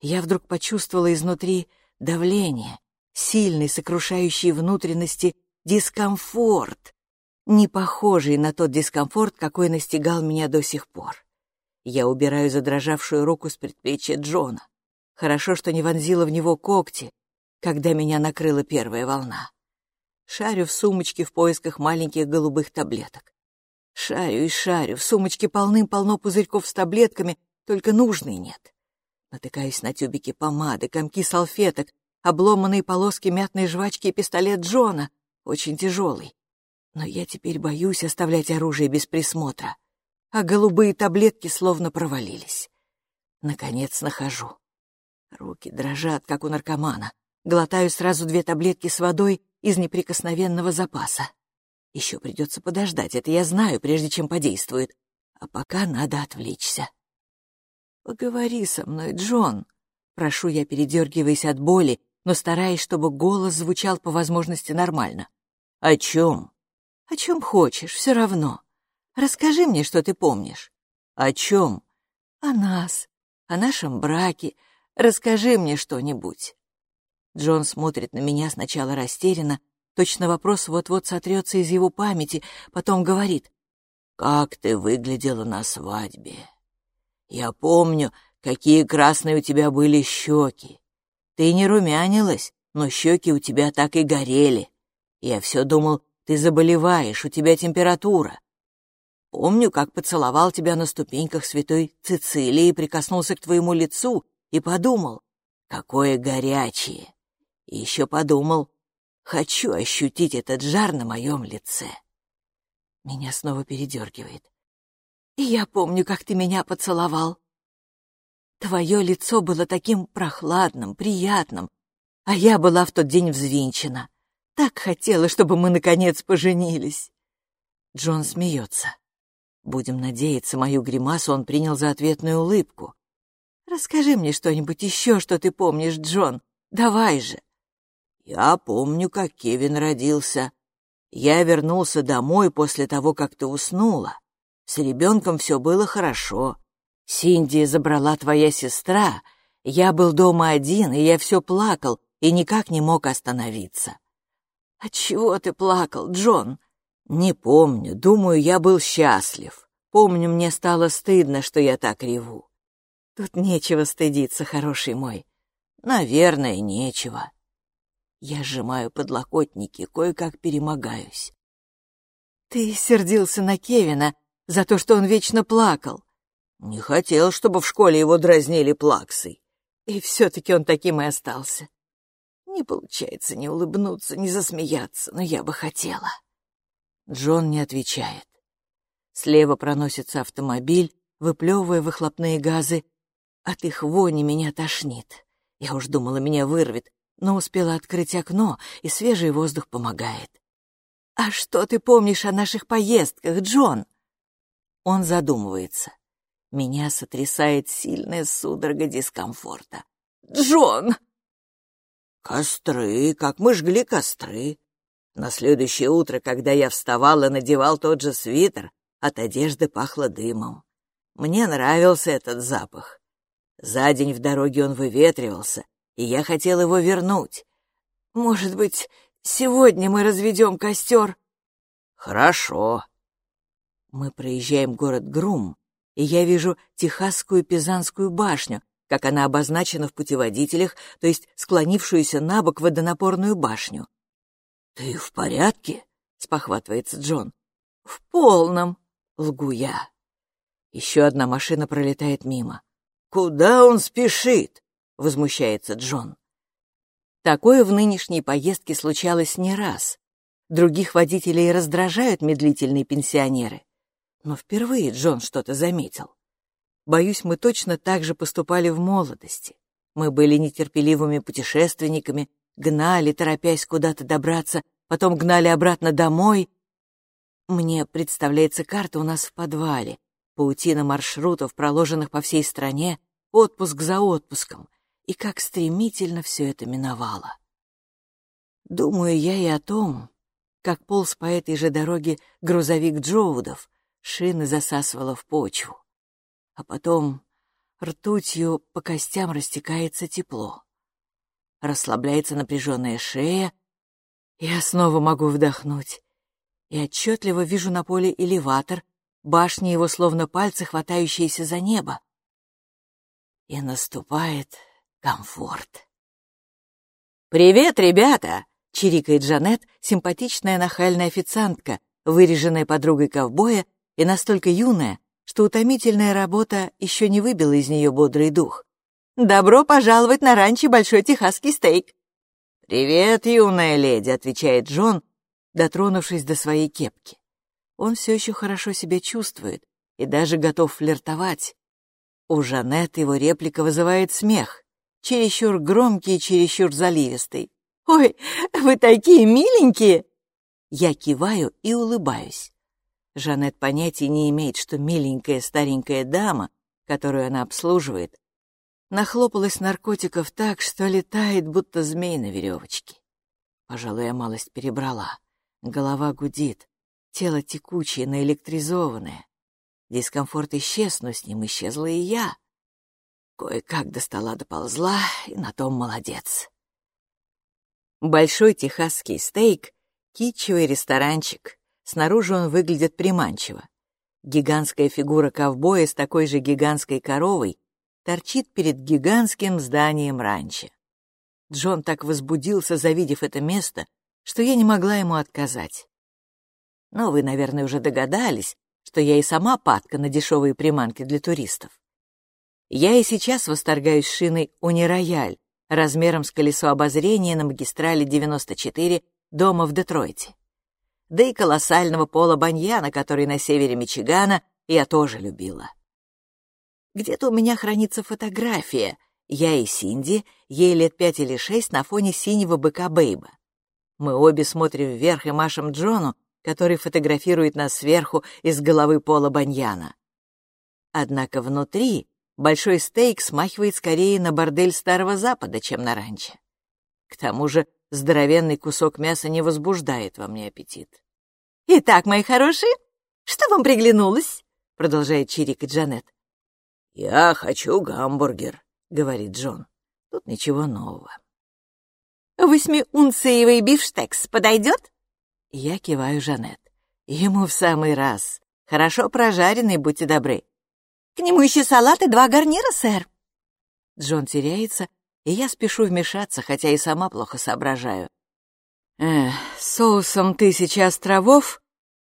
я вдруг почувствовала изнутри давление, сильный, сокрушающий внутренности дискомфорт, не похожий на тот дискомфорт, какой настигал меня до сих пор. Я убираю задрожавшую руку с предплечья Джона. Хорошо, что не вонзила в него когти, когда меня накрыла первая волна. Шарю в сумочке в поисках маленьких голубых таблеток. Шарю и шарю, в сумочке полным-полно пузырьков с таблетками, только нужной нет. Натыкаюсь на тюбики помады, комки салфеток, обломанные полоски мятной жвачки и пистолет Джона, очень тяжелый. Но я теперь боюсь оставлять оружие без присмотра, а голубые таблетки словно провалились. Наконец нахожу. Руки дрожат, как у наркомана. Глотаю сразу две таблетки с водой из неприкосновенного запаса. Еще придется подождать, это я знаю, прежде чем подействует. А пока надо отвлечься. «Поговори со мной, Джон», — прошу я, передергиваясь от боли, но стараясь, чтобы голос звучал по возможности нормально. «О чем?» «О чем хочешь, все равно. Расскажи мне, что ты помнишь». «О чем?» «О нас, о нашем браке. Расскажи мне что-нибудь». Джон смотрит на меня сначала растерянно, точно вопрос вот-вот сотрется из его памяти, потом говорит. «Как ты выглядела на свадьбе? Я помню, какие красные у тебя были щеки. Ты не румянилась, но щеки у тебя так и горели. Я все думал, ты заболеваешь, у тебя температура. Помню, как поцеловал тебя на ступеньках святой Цицилии, прикоснулся к твоему лицу и подумал, какое горячее. И еще подумал, хочу ощутить этот жар на моем лице. Меня снова передергивает. И я помню, как ты меня поцеловал. Твое лицо было таким прохладным, приятным, а я была в тот день взвинчена. Так хотела, чтобы мы, наконец, поженились. Джон смеется. Будем надеяться, мою гримасу он принял за ответную улыбку. «Расскажи мне что-нибудь еще, что ты помнишь, Джон. Давай же!» «Я помню, как Кевин родился. Я вернулся домой после того, как ты уснула. С ребенком все было хорошо. Синди забрала твоя сестра. Я был дома один, и я все плакал, и никак не мог остановиться». «Отчего ты плакал, Джон?» Не помню, думаю, я был счастлив. Помню, мне стало стыдно, что я так реву. Тут нечего стыдиться, хороший мой. Наверное, нечего. Я сжимаю подлокотники, кое-как перемогаюсь. Ты сердился на Кевина за то, что он вечно плакал. Не хотел, чтобы в школе его дразнили плаксой. И все-таки он таким и остался. Не получается ни улыбнуться, ни засмеяться, но я бы хотела. Джон не отвечает. Слева проносится автомобиль, выплевывая выхлопные газы. От их вони меня тошнит. Я уж думала, меня вырвет, но успела открыть окно, и свежий воздух помогает. «А что ты помнишь о наших поездках, Джон?» Он задумывается. Меня сотрясает сильная судорога дискомфорта. «Джон!» «Костры, как мы жгли костры. На следующее утро, когда я вставал и надевал тот же свитер, от одежды пахло дымом. Мне нравился этот запах. За день в дороге он выветривался, и я хотел его вернуть. Может быть, сегодня мы разведем костер? Хорошо. Мы проезжаем город Грум, и я вижу Техасскую Пизанскую башню, как она обозначена в путеводителях, то есть склонившуюся на бок водонапорную башню. «Ты в порядке?» — спохватывается Джон. «В полном», — лгу я. Еще одна машина пролетает мимо. «Куда он спешит?» — возмущается Джон. Такое в нынешней поездке случалось не раз. Других водителей раздражают медлительные пенсионеры. Но впервые Джон что-то заметил. Боюсь, мы точно так же поступали в молодости. Мы были нетерпеливыми путешественниками, гнали, торопясь куда-то добраться, потом гнали обратно домой. Мне представляется карта у нас в подвале, паутина маршрутов, проложенных по всей стране, отпуск за отпуском, и как стремительно все это миновало. Думаю я и о том, как полз по этой же дороге грузовик Джоудов, шины засасывало в почву. А потом ртутью по костям растекается тепло расслабляется напряженная шея. Я снова могу вдохнуть. И отчетливо вижу на поле элеватор, башни его словно пальцы, хватающиеся за небо. И наступает комфорт. «Привет, ребята!» — чирикает Жанет, симпатичная нахальная официантка, выреженная подругой ковбоя и настолько юная, что утомительная работа еще не выбила из нее бодрый дух. «Добро пожаловать на ранчо Большой Техасский стейк!» «Привет, юная леди», — отвечает Джон, дотронувшись до своей кепки. Он все еще хорошо себя чувствует и даже готов флиртовать. У Жанет его реплика вызывает смех, чересчур громкий чересчур заливистый. «Ой, вы такие миленькие!» Я киваю и улыбаюсь. Жанет понятия не имеет, что миленькая старенькая дама, которую она обслуживает, нахлопалась наркотиков так, что летает, будто змей на веревочке. Пожалуй, я малость перебрала. Голова гудит, тело текучее, наэлектризованное. Дискомфорт исчез, но с ним исчезла и я. Кое-как до стола доползла, и на том молодец. Большой техасский стейк — китчевый ресторанчик. Снаружи он выглядит приманчиво. Гигантская фигура ковбоя с такой же гигантской коровой торчит перед гигантским зданием ранчо. Джон так возбудился, завидев это место, что я не могла ему отказать. Но вы, наверное, уже догадались, что я и сама падка на дешевые приманки для туристов. Я и сейчас восторгаюсь шиной «Унирояль» размером с колесо обозрения на магистрали 94 дома в Детройте. Да и колоссального пола баньяна, который на севере Мичигана, я тоже любила. Где-то у меня хранится фотография. Я и Синди, ей лет пять или шесть, на фоне синего быка Бейба. Мы обе смотрим вверх и машем Джону, который фотографирует нас сверху из головы Пола Баньяна. Однако внутри большой стейк смахивает скорее на бордель Старого Запада, чем на ранчо. К тому же здоровенный кусок мяса не возбуждает во мне аппетит. «Итак, мои хорошие, что вам приглянулось?» — продолжает чирикать Джанет. «Я хочу гамбургер», — говорит Джон. Тут ничего нового. «Восьмиунциевый бифштекс подойдет?» Я киваю Жанет. Ему в самый раз. Хорошо прожаренный, будьте добры. К нему еще салат и два гарнира, сэр. Джон теряется, и я спешу вмешаться, хотя и сама плохо соображаю. «Эх, соусом тысячи островов?»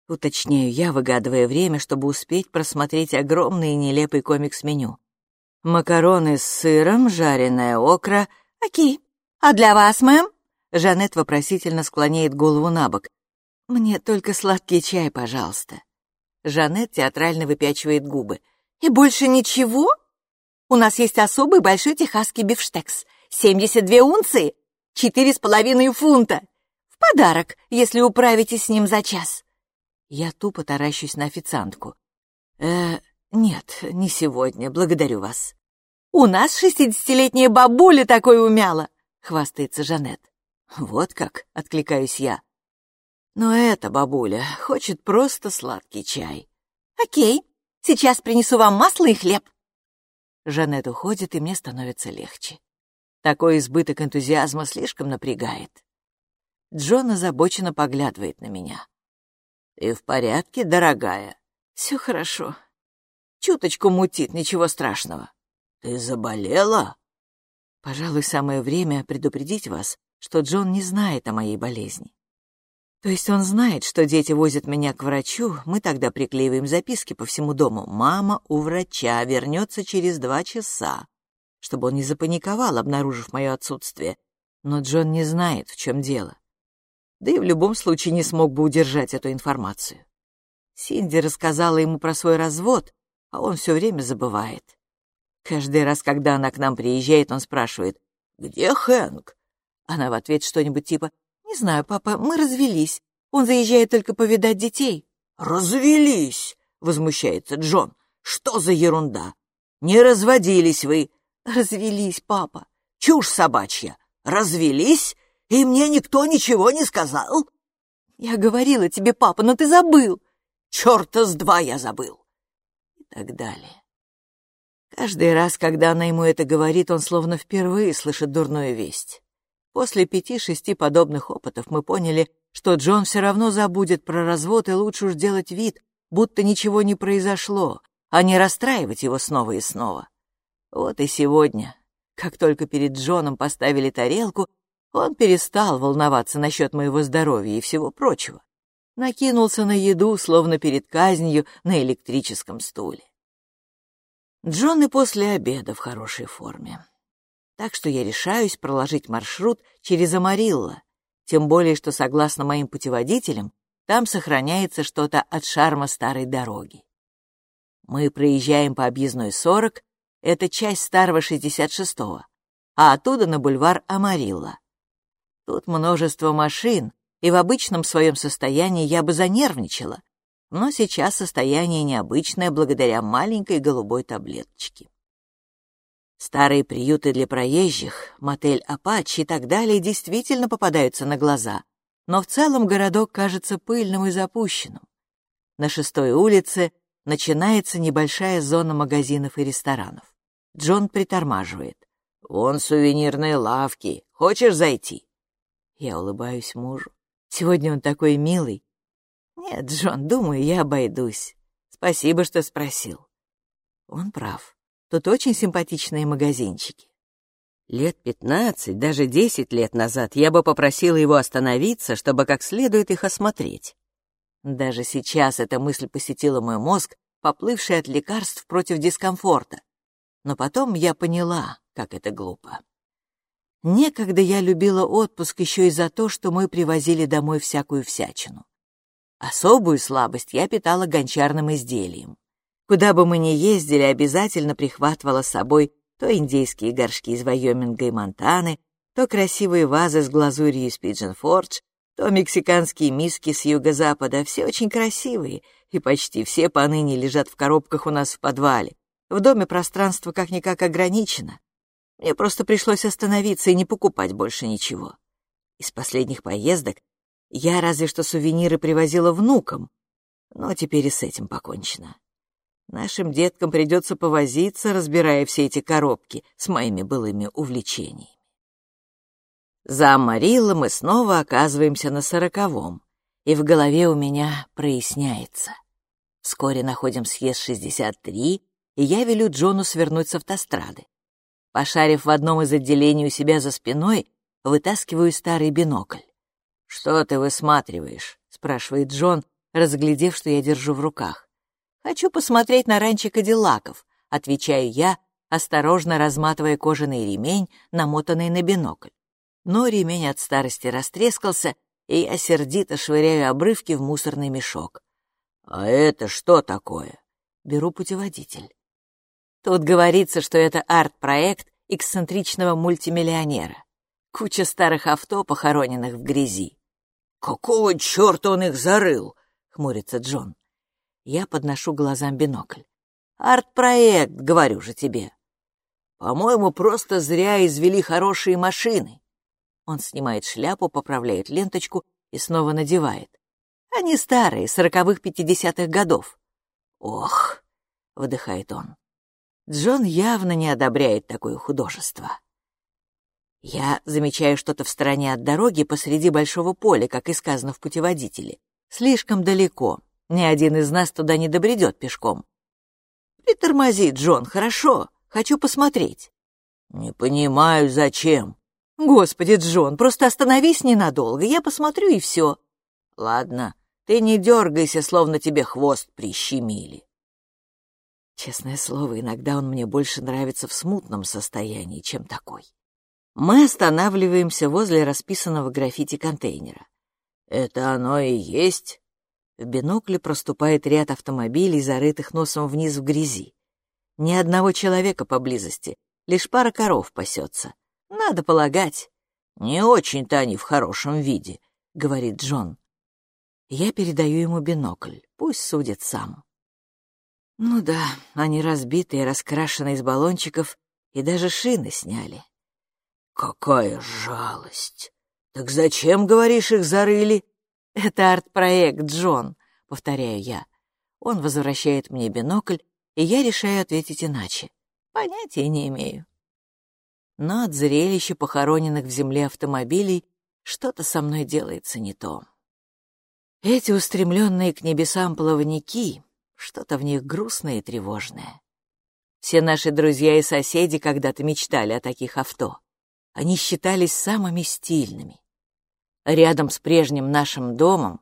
Уточняю я, выгадывая время, чтобы успеть просмотреть огромный и нелепый комикс-меню. Макароны с сыром, жареная окра. Окей. А для вас, мэм? Жанет вопросительно склоняет голову на бок. «Мне только сладкий чай, пожалуйста». Жанет театрально выпячивает губы. «И больше ничего? У нас есть особый большой техасский бифштекс. 72 унции, четыре с половиной фунта. В подарок, если управитесь с ним за час». Я тупо таращусь на официантку. «Э, нет, не сегодня, благодарю вас». «У нас шестидесятилетняя бабуля такой умяла», — хвастается Жанет. «Вот как», — откликаюсь я. Но эта бабуля хочет просто сладкий чай. Окей, сейчас принесу вам масло и хлеб. Жанет уходит, и мне становится легче. Такой избыток энтузиазма слишком напрягает. Джон озабоченно поглядывает на меня. «Ты в порядке, дорогая?» «Все хорошо. Чуточку мутит, ничего страшного». «Ты заболела?» Пожалуй, самое время предупредить вас, что Джон не знает о моей болезни. То есть он знает, что дети возят меня к врачу, мы тогда приклеиваем записки по всему дому. «Мама у врача, вернется через два часа», чтобы он не запаниковал, обнаружив мое отсутствие. Но Джон не знает, в чем дело. Да и в любом случае не смог бы удержать эту информацию. Синди рассказала ему про свой развод, а он все время забывает. Каждый раз, когда она к нам приезжает, он спрашивает «Где Хэнк?» Она в ответ что-нибудь типа «Не знаю, папа, мы развелись. Он заезжает только повидать детей». «Развелись!» — возмущается Джон. «Что за ерунда? Не разводились вы!» «Развелись, папа!» «Чушь собачья! Развелись? И мне никто ничего не сказал?» «Я говорила тебе, папа, но ты забыл!» «Черта с два я забыл!» И так далее. Каждый раз, когда она ему это говорит, он словно впервые слышит дурную весть. После пяти-шести подобных опытов мы поняли, что Джон все равно забудет про развод, и лучше уж делать вид, будто ничего не произошло, а не расстраивать его снова и снова. Вот и сегодня. Как только перед Джоном поставили тарелку, он перестал волноваться насчет моего здоровья и всего прочего. Накинулся на еду, словно перед казнью на электрическом стуле. Джон и после обеда в хорошей форме. Так что я решаюсь проложить маршрут через Амарилла, тем более что, согласно моим путеводителям, там сохраняется что-то от шарма старой дороги. Мы проезжаем по объездной 40, это часть старого 66-го, а оттуда на бульвар Амарилла. Тут множество машин, и в обычном своем состоянии я бы занервничала, но сейчас состояние необычное благодаря маленькой голубой таблеточке. Старые приюты для проезжих, мотель «Апач» и так далее действительно попадаются на глаза, но в целом городок кажется пыльным и запущенным. На шестой улице начинается небольшая зона магазинов и ресторанов. Джон притормаживает. «Вон сувенирные лавки. Хочешь зайти?» Я улыбаюсь мужу. Сегодня он такой милый. Нет, Джон, думаю, я обойдусь. Спасибо, что спросил. Он прав. Тут очень симпатичные магазинчики. Лет пятнадцать, даже десять лет назад я бы попросила его остановиться, чтобы как следует их осмотреть. Даже сейчас эта мысль посетила мой мозг, поплывший от лекарств против дискомфорта. Но потом я поняла, как это глупо. Некогда я любила отпуск еще и за то, что мы привозили домой всякую всячину. Особую слабость я питала гончарным изделием. Куда бы мы ни ездили, обязательно прихватывала с собой то индейские горшки из Вайоминга и Монтаны, то красивые вазы с глазурью из Пидженфордж, то мексиканские миски с юго-запада, все очень красивые, и почти все поныне лежат в коробках у нас в подвале. В доме пространство как-никак ограничено. Мне просто пришлось остановиться и не покупать больше ничего. Из последних поездок я разве что сувениры привозила внукам, но теперь и с этим покончено. Нашим деткам придется повозиться, разбирая все эти коробки с моими былыми увлечениями. За Амарилла мы снова оказываемся на сороковом, и в голове у меня проясняется. Вскоре находим съезд 63, и я велю Джону свернуть с автострады. Пошарив в одном из отделений у себя за спиной, вытаскиваю старый бинокль. «Что ты высматриваешь?» — спрашивает Джон, разглядев, что я держу в руках. «Хочу посмотреть на ранчо Кадиллаков», — отвечаю я, осторожно разматывая кожаный ремень, намотанный на бинокль. Но ремень от старости растрескался, и я сердито швыряю обрывки в мусорный мешок. «А это что такое?» Беру путеводитель. Тут говорится, что это арт-проект эксцентричного мультимиллионера. Куча старых авто, похороненных в грязи. «Какого черта он их зарыл?» — хмурится Джон. Я подношу глазам бинокль. «Арт-проект, говорю же тебе. По-моему, просто зря извели хорошие машины». Он снимает шляпу, поправляет ленточку и снова надевает. Они старые, сороковых-пятидесятых годов. «Ох!» — выдыхает он. Джон явно не одобряет такое художество. Я замечаю что-то в стороне от дороги посреди большого поля, как и сказано в путеводителе. Слишком далеко. Ни один из нас туда не добредет пешком. Притормози, Джон, хорошо. Хочу посмотреть. Не понимаю, зачем. Господи, Джон, просто остановись ненадолго, я посмотрю и все. Ладно, ты не дергайся, словно тебе хвост прищемили. Честное слово, иногда он мне больше нравится в смутном состоянии, чем такой. Мы останавливаемся возле расписанного граффити контейнера. Это оно и есть. В бинокле проступает ряд автомобилей, зарытых носом вниз в грязи. Ни одного человека поблизости, лишь пара коров пасется. Надо полагать. Не очень-то они в хорошем виде, — говорит Джон. Я передаю ему бинокль, пусть судит сам. Ну да, они разбитые, раскрашены из баллончиков, и даже шины сняли. Какая жалость! Так зачем, говоришь, их зарыли? [laughs] Это арт-проект, Джон, повторяю я. Он возвращает мне бинокль, и я решаю ответить иначе. Понятия не имею. Но от зрелища похороненных в земле автомобилей что-то со мной делается не то. Эти устремленные к небесам плавники что-то в них грустное и тревожное. Все наши друзья и соседи когда-то мечтали о таких авто. Они считались самыми стильными. Рядом с прежним нашим домом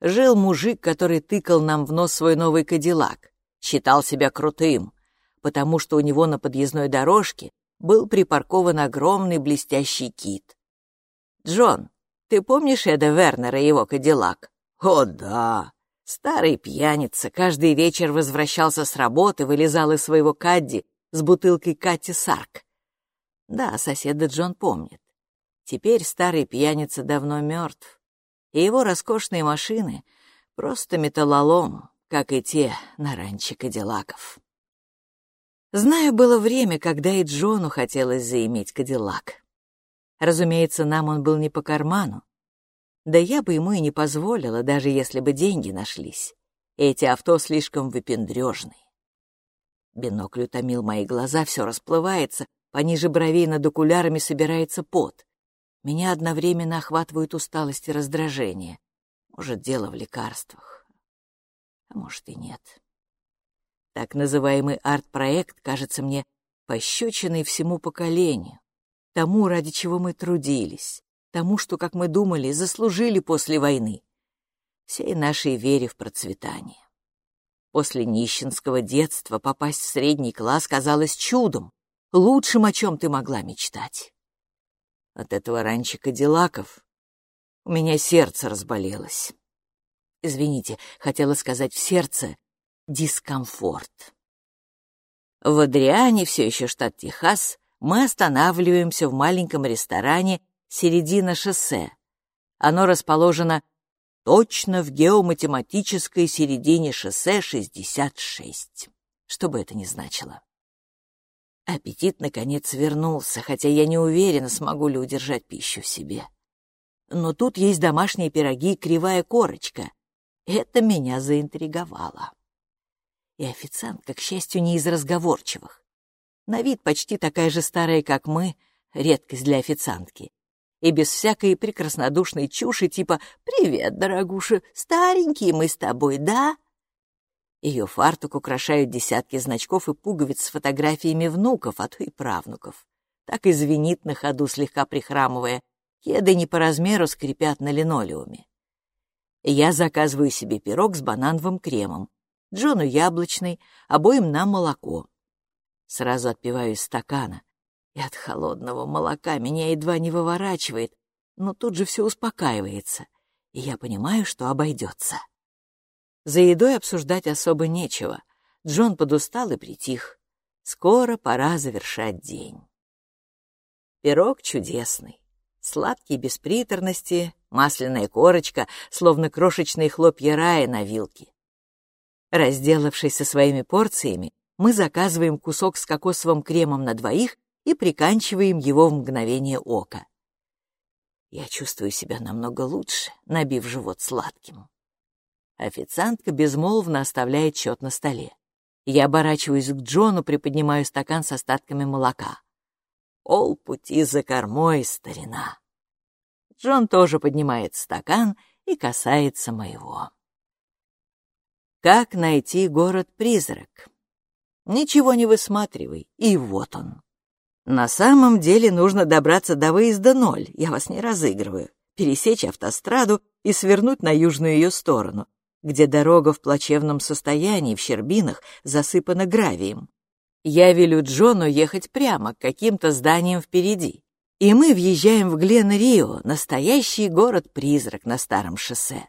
жил мужик, который тыкал нам в нос свой новый кадиллак, считал себя крутым, потому что у него на подъездной дорожке был припаркован огромный блестящий кит. «Джон, ты помнишь Эда Вернера и его кадиллак?» «О, да!» Старый пьяница каждый вечер возвращался с работы, вылезал из своего кадди с бутылкой Кати Сарк. Да, соседа Джон помнит. Теперь старый пьяница давно мертв, и его роскошные машины — просто металлолом, как и те на ранче Кадиллаков. Знаю, было время, когда и Джону хотелось заиметь Кадиллак. Разумеется, нам он был не по карману, да я бы ему и не позволила, даже если бы деньги нашлись. Эти авто слишком выпендрежные. Бинокль утомил мои глаза, все расплывается, пониже бровей над окулярами собирается пот. Меня одновременно охватывают усталость и раздражение. Может, дело в лекарствах. А может и нет. Так называемый арт-проект кажется мне пощечиной всему поколению, тому, ради чего мы трудились, тому, что, как мы думали, заслужили после войны, всей нашей вере в процветание. После нищенского детства попасть в средний класс казалось чудом, лучшим, о чем ты могла мечтать. От этого раньше Кадиллаков у меня сердце разболелось. Извините, хотела сказать в сердце дискомфорт. В Адриане, все еще штат Техас, мы останавливаемся в маленьком ресторане середина шоссе. Оно расположено точно в геоматематической середине шоссе 66, что бы это ни значило. Аппетит, наконец, вернулся, хотя я не уверена, смогу ли удержать пищу в себе. Но тут есть домашние пироги и кривая корочка. Это меня заинтриговало. И официантка, к счастью, не из разговорчивых. На вид почти такая же старая, как мы, редкость для официантки и без всякой прекраснодушной чуши типа «Привет, дорогуша, старенькие мы с тобой, да?» Ее фартук украшают десятки значков и пуговиц с фотографиями внуков, а то и правнуков. Так и звенит на ходу, слегка прихрамывая. Кеды не по размеру скрипят на линолеуме. Я заказываю себе пирог с банановым кремом, Джону яблочный, обоим нам молоко. Сразу отпиваю из стакана, и от холодного молока меня едва не выворачивает, но тут же все успокаивается, и я понимаю, что обойдется. За едой обсуждать особо нечего. Джон подустал и притих. Скоро пора завершать день. Пирог чудесный. Сладкий, без приторности, масляная корочка, словно крошечные хлопья рая на вилке. Разделавшись со своими порциями, мы заказываем кусок с кокосовым кремом на двоих и приканчиваем его в мгновение ока. Я чувствую себя намного лучше, набив живот сладким. Официантка безмолвно оставляет счет на столе. Я оборачиваюсь к Джону, приподнимаю стакан с остатками молока. Пол пути за кормой, старина. Джон тоже поднимает стакан и касается моего. Как найти город-призрак? Ничего не высматривай, и вот он. На самом деле нужно добраться до выезда ноль, я вас не разыгрываю, пересечь автостраду и свернуть на южную ее сторону, где дорога в плачевном состоянии, в щербинах, засыпана гравием. Я велю Джону ехать прямо к каким-то зданиям впереди. И мы въезжаем в Глен-Рио, настоящий город-призрак на старом шоссе.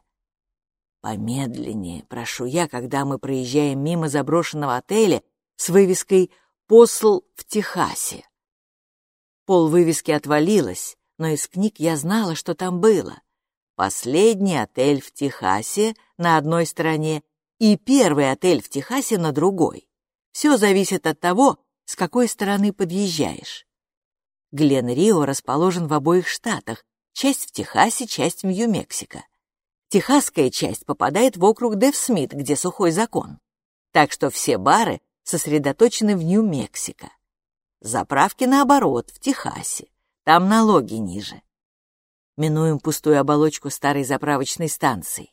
Помедленнее, прошу я, когда мы проезжаем мимо заброшенного отеля с вывеской «Посл в Техасе». Пол вывески отвалилось, но из книг я знала, что там было. Последний отель в Техасе на одной стороне и первый отель в Техасе на другой. Все зависит от того, с какой стороны подъезжаешь. Глен-Рио расположен в обоих штатах, часть в Техасе, часть в Нью-Мексико. Техасская часть попадает в округ Дев-Смит, где сухой закон. Так что все бары сосредоточены в Нью-Мексико. Заправки, наоборот, в Техасе. Там налоги ниже. Минуем пустую оболочку старой заправочной станции.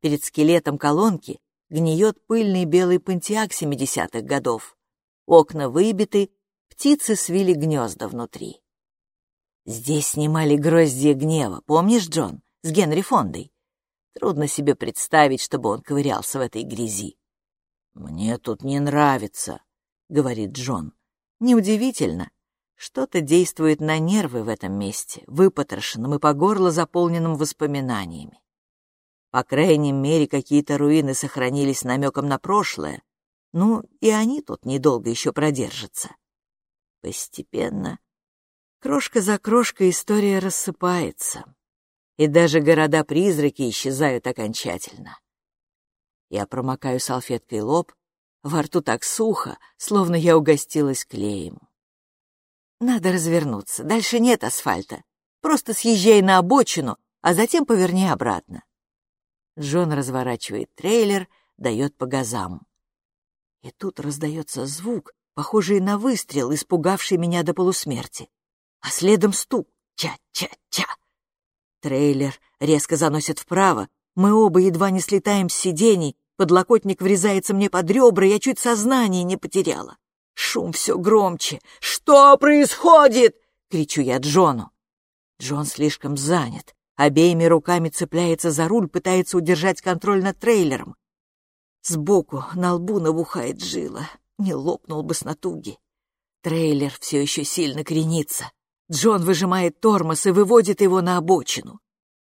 Перед скелетом колонки гниет пыльный белый пантеак 70-х годов. окна выбиты, птицы свили гнезда внутри. Здесь снимали гроздья гнева, помнишь, Джон, с Генри Фондой? Трудно себе представить, чтобы он ковырялся в этой грязи. «Мне тут не нравится», — говорит Джон. Неудивительно. Что-то действует на нервы в этом месте, выпотрошенном и по горло заполненном воспоминаниями. По крайней мере, какие-то руины сохранились намеком на прошлое, ну, и они тут недолго еще продержатся. Постепенно, крошка за крошкой история рассыпается, и даже города-призраки исчезают окончательно. Я промокаю салфеткой лоб, во рту так сухо, словно я угостилась клеем. Надо развернуться, дальше нет асфальта. Просто съезжай на обочину, а затем поверни обратно. Джон разворачивает трейлер, дает по газам. И тут раздается звук, похожий на выстрел, испугавший меня до полусмерти. А следом стук. Ча-ча-ча. Трейлер резко заносит вправо. Мы оба едва не слетаем с сидений. Подлокотник врезается мне под ребра, я чуть сознание не потеряла. Шум все громче. «Что происходит?» — кричу я Джону. Джон слишком занят. Обеими руками цепляется за руль, пытается удержать контроль над трейлером. Сбоку на лбу набухает жила. Не лопнул бы с натуги. Трейлер все еще сильно кренится. Джон выжимает тормоз и выводит его на обочину.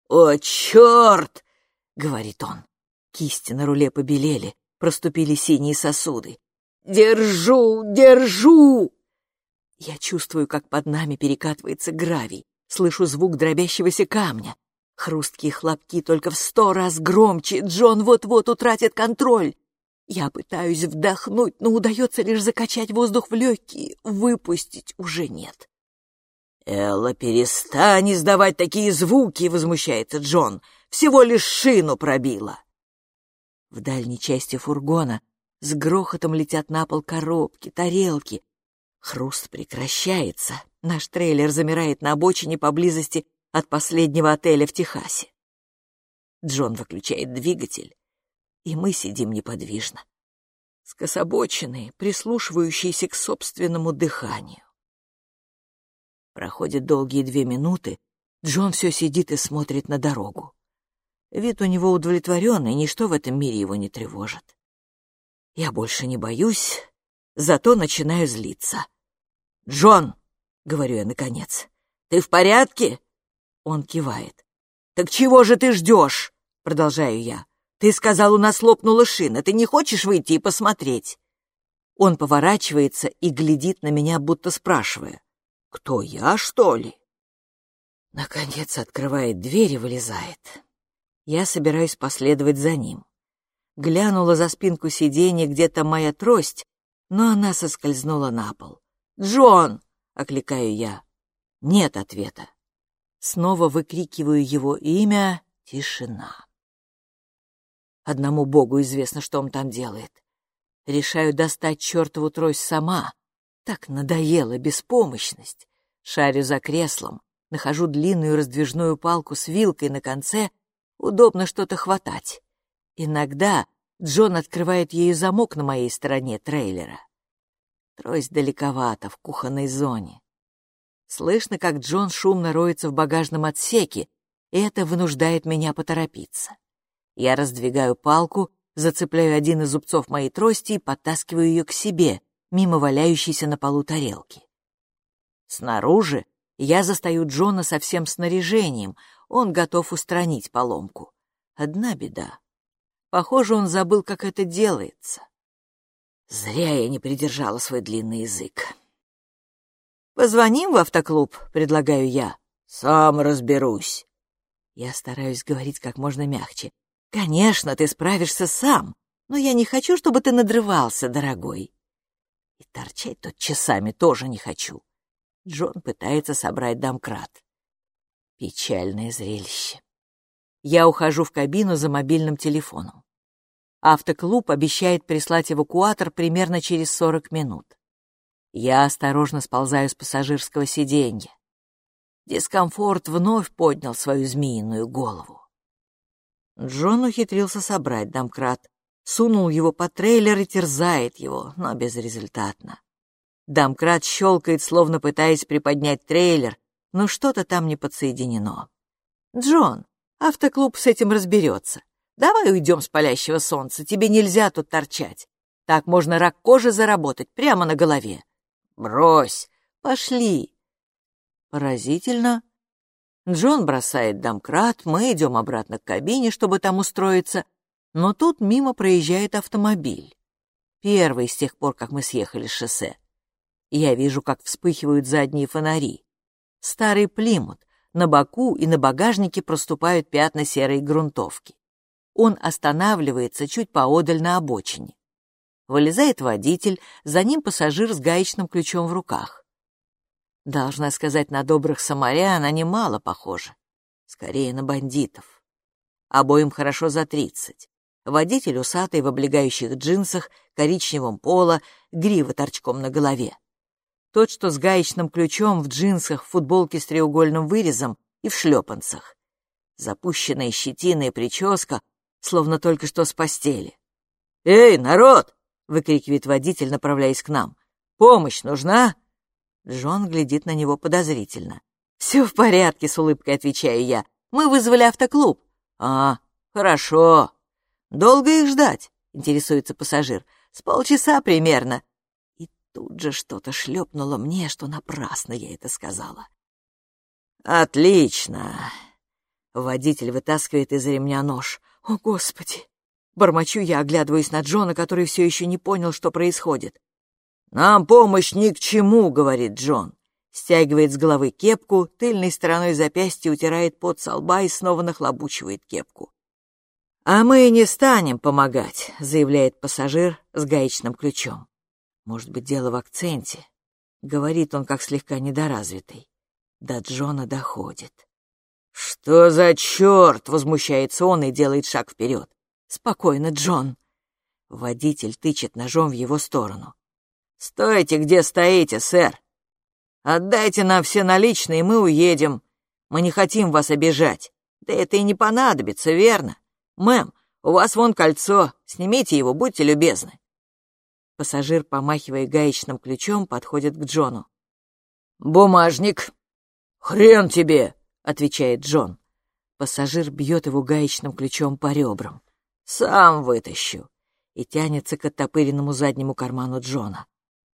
«О, черт!» — говорит он. Кисти на руле побелели, проступили синие сосуды. «Держу, держу!» Я чувствую, как под нами перекатывается гравий, слышу звук дробящегося камня. Хрусткие хлопки только в сто раз громче, Джон вот-вот утратит контроль. Я пытаюсь вдохнуть, но удается лишь закачать воздух в легкие, выпустить уже нет. «Элла, перестань издавать такие звуки!» — возмущается Джон. «Всего лишь шину пробила!» В дальней части фургона с грохотом летят на пол коробки, тарелки. Хруст прекращается. Наш трейлер замирает на обочине поблизости от последнего отеля в Техасе. Джон выключает двигатель, и мы сидим неподвижно, скособоченные, прислушивающиеся к собственному дыханию. Проходят долгие две минуты, Джон все сидит и смотрит на дорогу. Вид у него удовлетворенный, ничто в этом мире его не тревожит. Я больше не боюсь, зато начинаю злиться. «Джон!» — говорю я наконец. «Ты в порядке?» Он кивает. «Так чего же ты ждешь?» — продолжаю я. «Ты сказал, у нас лопнула шина. Ты не хочешь выйти и посмотреть?» Он поворачивается и глядит на меня, будто спрашивая. «Кто я, что ли?» Наконец открывает дверь и вылезает. Я собираюсь последовать за ним. Глянула за спинку сиденья где-то моя трость, но она соскользнула на пол. «Джон!» — окликаю я. Нет ответа. Снова выкрикиваю его имя. Тишина. Одному богу известно, что он там делает. Решаю достать чертову трость сама. Так надоела беспомощность. Шарю за креслом, нахожу длинную раздвижную палку с вилкой на конце. Удобно что-то хватать. Иногда Джон открывает ею замок на моей стороне трейлера. Трость далековато, в кухонной зоне. Слышно, как Джон шумно роется в багажном отсеке, и это вынуждает меня поторопиться. Я раздвигаю палку, зацепляю один из зубцов моей трости и подтаскиваю ее к себе, мимо валяющейся на полу тарелки. Снаружи я застаю Джона со всем снаряжением, он готов устранить поломку. Одна беда. Похоже, он забыл, как это делается. Зря я не придержала свой длинный язык. «Позвоним в автоклуб», — предлагаю я. «Сам разберусь». Я стараюсь говорить как можно мягче. «Конечно, ты справишься сам, но я не хочу, чтобы ты надрывался, дорогой». И торчать тут часами тоже не хочу. Джон пытается собрать домкрат. Печальное зрелище. Я ухожу в кабину за мобильным телефоном. Автоклуб обещает прислать эвакуатор примерно через 40 минут. Я осторожно сползаю с пассажирского сиденья. Дискомфорт вновь поднял свою змеиную голову. Джон ухитрился собрать домкрат, сунул его под трейлер и терзает его, но безрезультатно. Домкрат щелкает, словно пытаясь приподнять трейлер, но что-то там не подсоединено. «Джон, автоклуб с этим разберется. Давай уйдем с палящего солнца, тебе нельзя тут торчать. Так можно рак кожи заработать прямо на голове». «Брось! Пошли!» Поразительно. Джон бросает домкрат, мы идем обратно к кабине, чтобы там устроиться, но тут мимо проезжает автомобиль. Первый с тех пор, как мы съехали с шоссе. Я вижу, как вспыхивают задние фонари. Старый Плимут, на боку и на багажнике проступают пятна серой грунтовки. Он останавливается чуть поодаль на обочине. Вылезает водитель, за ним пассажир с гаечным ключом в руках. Должна сказать, на добрых самарян они мало похожи. Скорее, на бандитов. Обоим хорошо за тридцать. Водитель усатый в облегающих джинсах, коричневом поло, грива торчком на голове. Тот, что с гаечным ключом, в джинсах, в футболке с треугольным вырезом и в шлепанцах. Запущенная щетина и прическа, словно только что с постели. «Эй, народ!» — выкрикивает водитель, направляясь к нам. «Помощь нужна?» Джон глядит на него подозрительно. «Все в порядке», — с улыбкой отвечаю я. «Мы вызвали автоклуб». «А, хорошо. Долго их ждать?» — интересуется пассажир. «С полчаса примерно». И тут же что-то шлепнуло мне, что напрасно я это сказала. «Отлично!» Водитель вытаскивает из ремня нож. «О, Господи!» Бормочу я, оглядываясь на Джона, который все еще не понял, что происходит. «Нам помощь ни к чему», — говорит Джон. Стягивает с головы кепку, тыльной стороной запястья утирает пот со лба и снова нахлобучивает кепку. «А мы не станем помогать», — заявляет пассажир с гаечным ключом. Может быть, дело в акценте. Говорит он, как слегка недоразвитый. До Джона доходит. «Что за черт?» — возмущается он и делает шаг вперед. «Спокойно, Джон». Водитель тычет ножом в его сторону. «Стойте, где стоите, сэр! Отдайте нам все наличные, и мы уедем. Мы не хотим вас обижать. Да это и не понадобится, верно? Мэм, у вас вон кольцо, снимите его, будьте любезны». Пассажир, помахивая гаечным ключом, подходит к Джону. «Бумажник!» «Хрен тебе!» — отвечает Джон. Пассажир бьет его гаечным ключом по ребрам. «Сам вытащу!» и тянется к оттопыренному заднему карману Джона.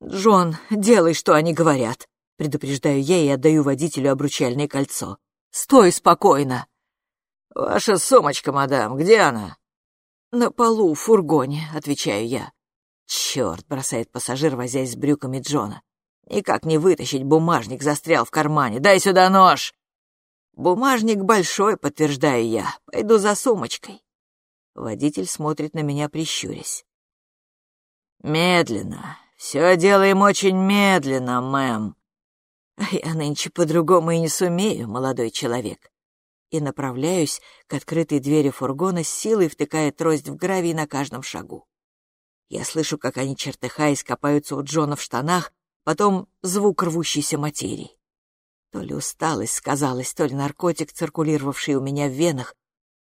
«Джон, делай, что они говорят», — предупреждаю я и отдаю водителю обручальное кольцо. «Стой спокойно». «Ваша сумочка, мадам, где она?» «На полу в фургоне», — отвечаю я. «Черт», — бросает пассажир, возясь с брюками Джона. «Никак не вытащить, бумажник застрял в кармане. Дай сюда нож!» «Бумажник большой», — подтверждаю я. «Пойду за сумочкой». Водитель смотрит на меня, прищурясь. «Медленно, все делаем очень медленно, мэм. Я нынче по-другому и не сумею, молодой человек. И направляюсь к открытой двери фургона с силой, втыкая трость в гравий на каждом шагу. Я слышу, как они, чертыхаясь, копаются у Джона в штанах, потом звук рвущейся материи. То ли усталость сказалась, то ли наркотик, циркулировавший у меня в венах,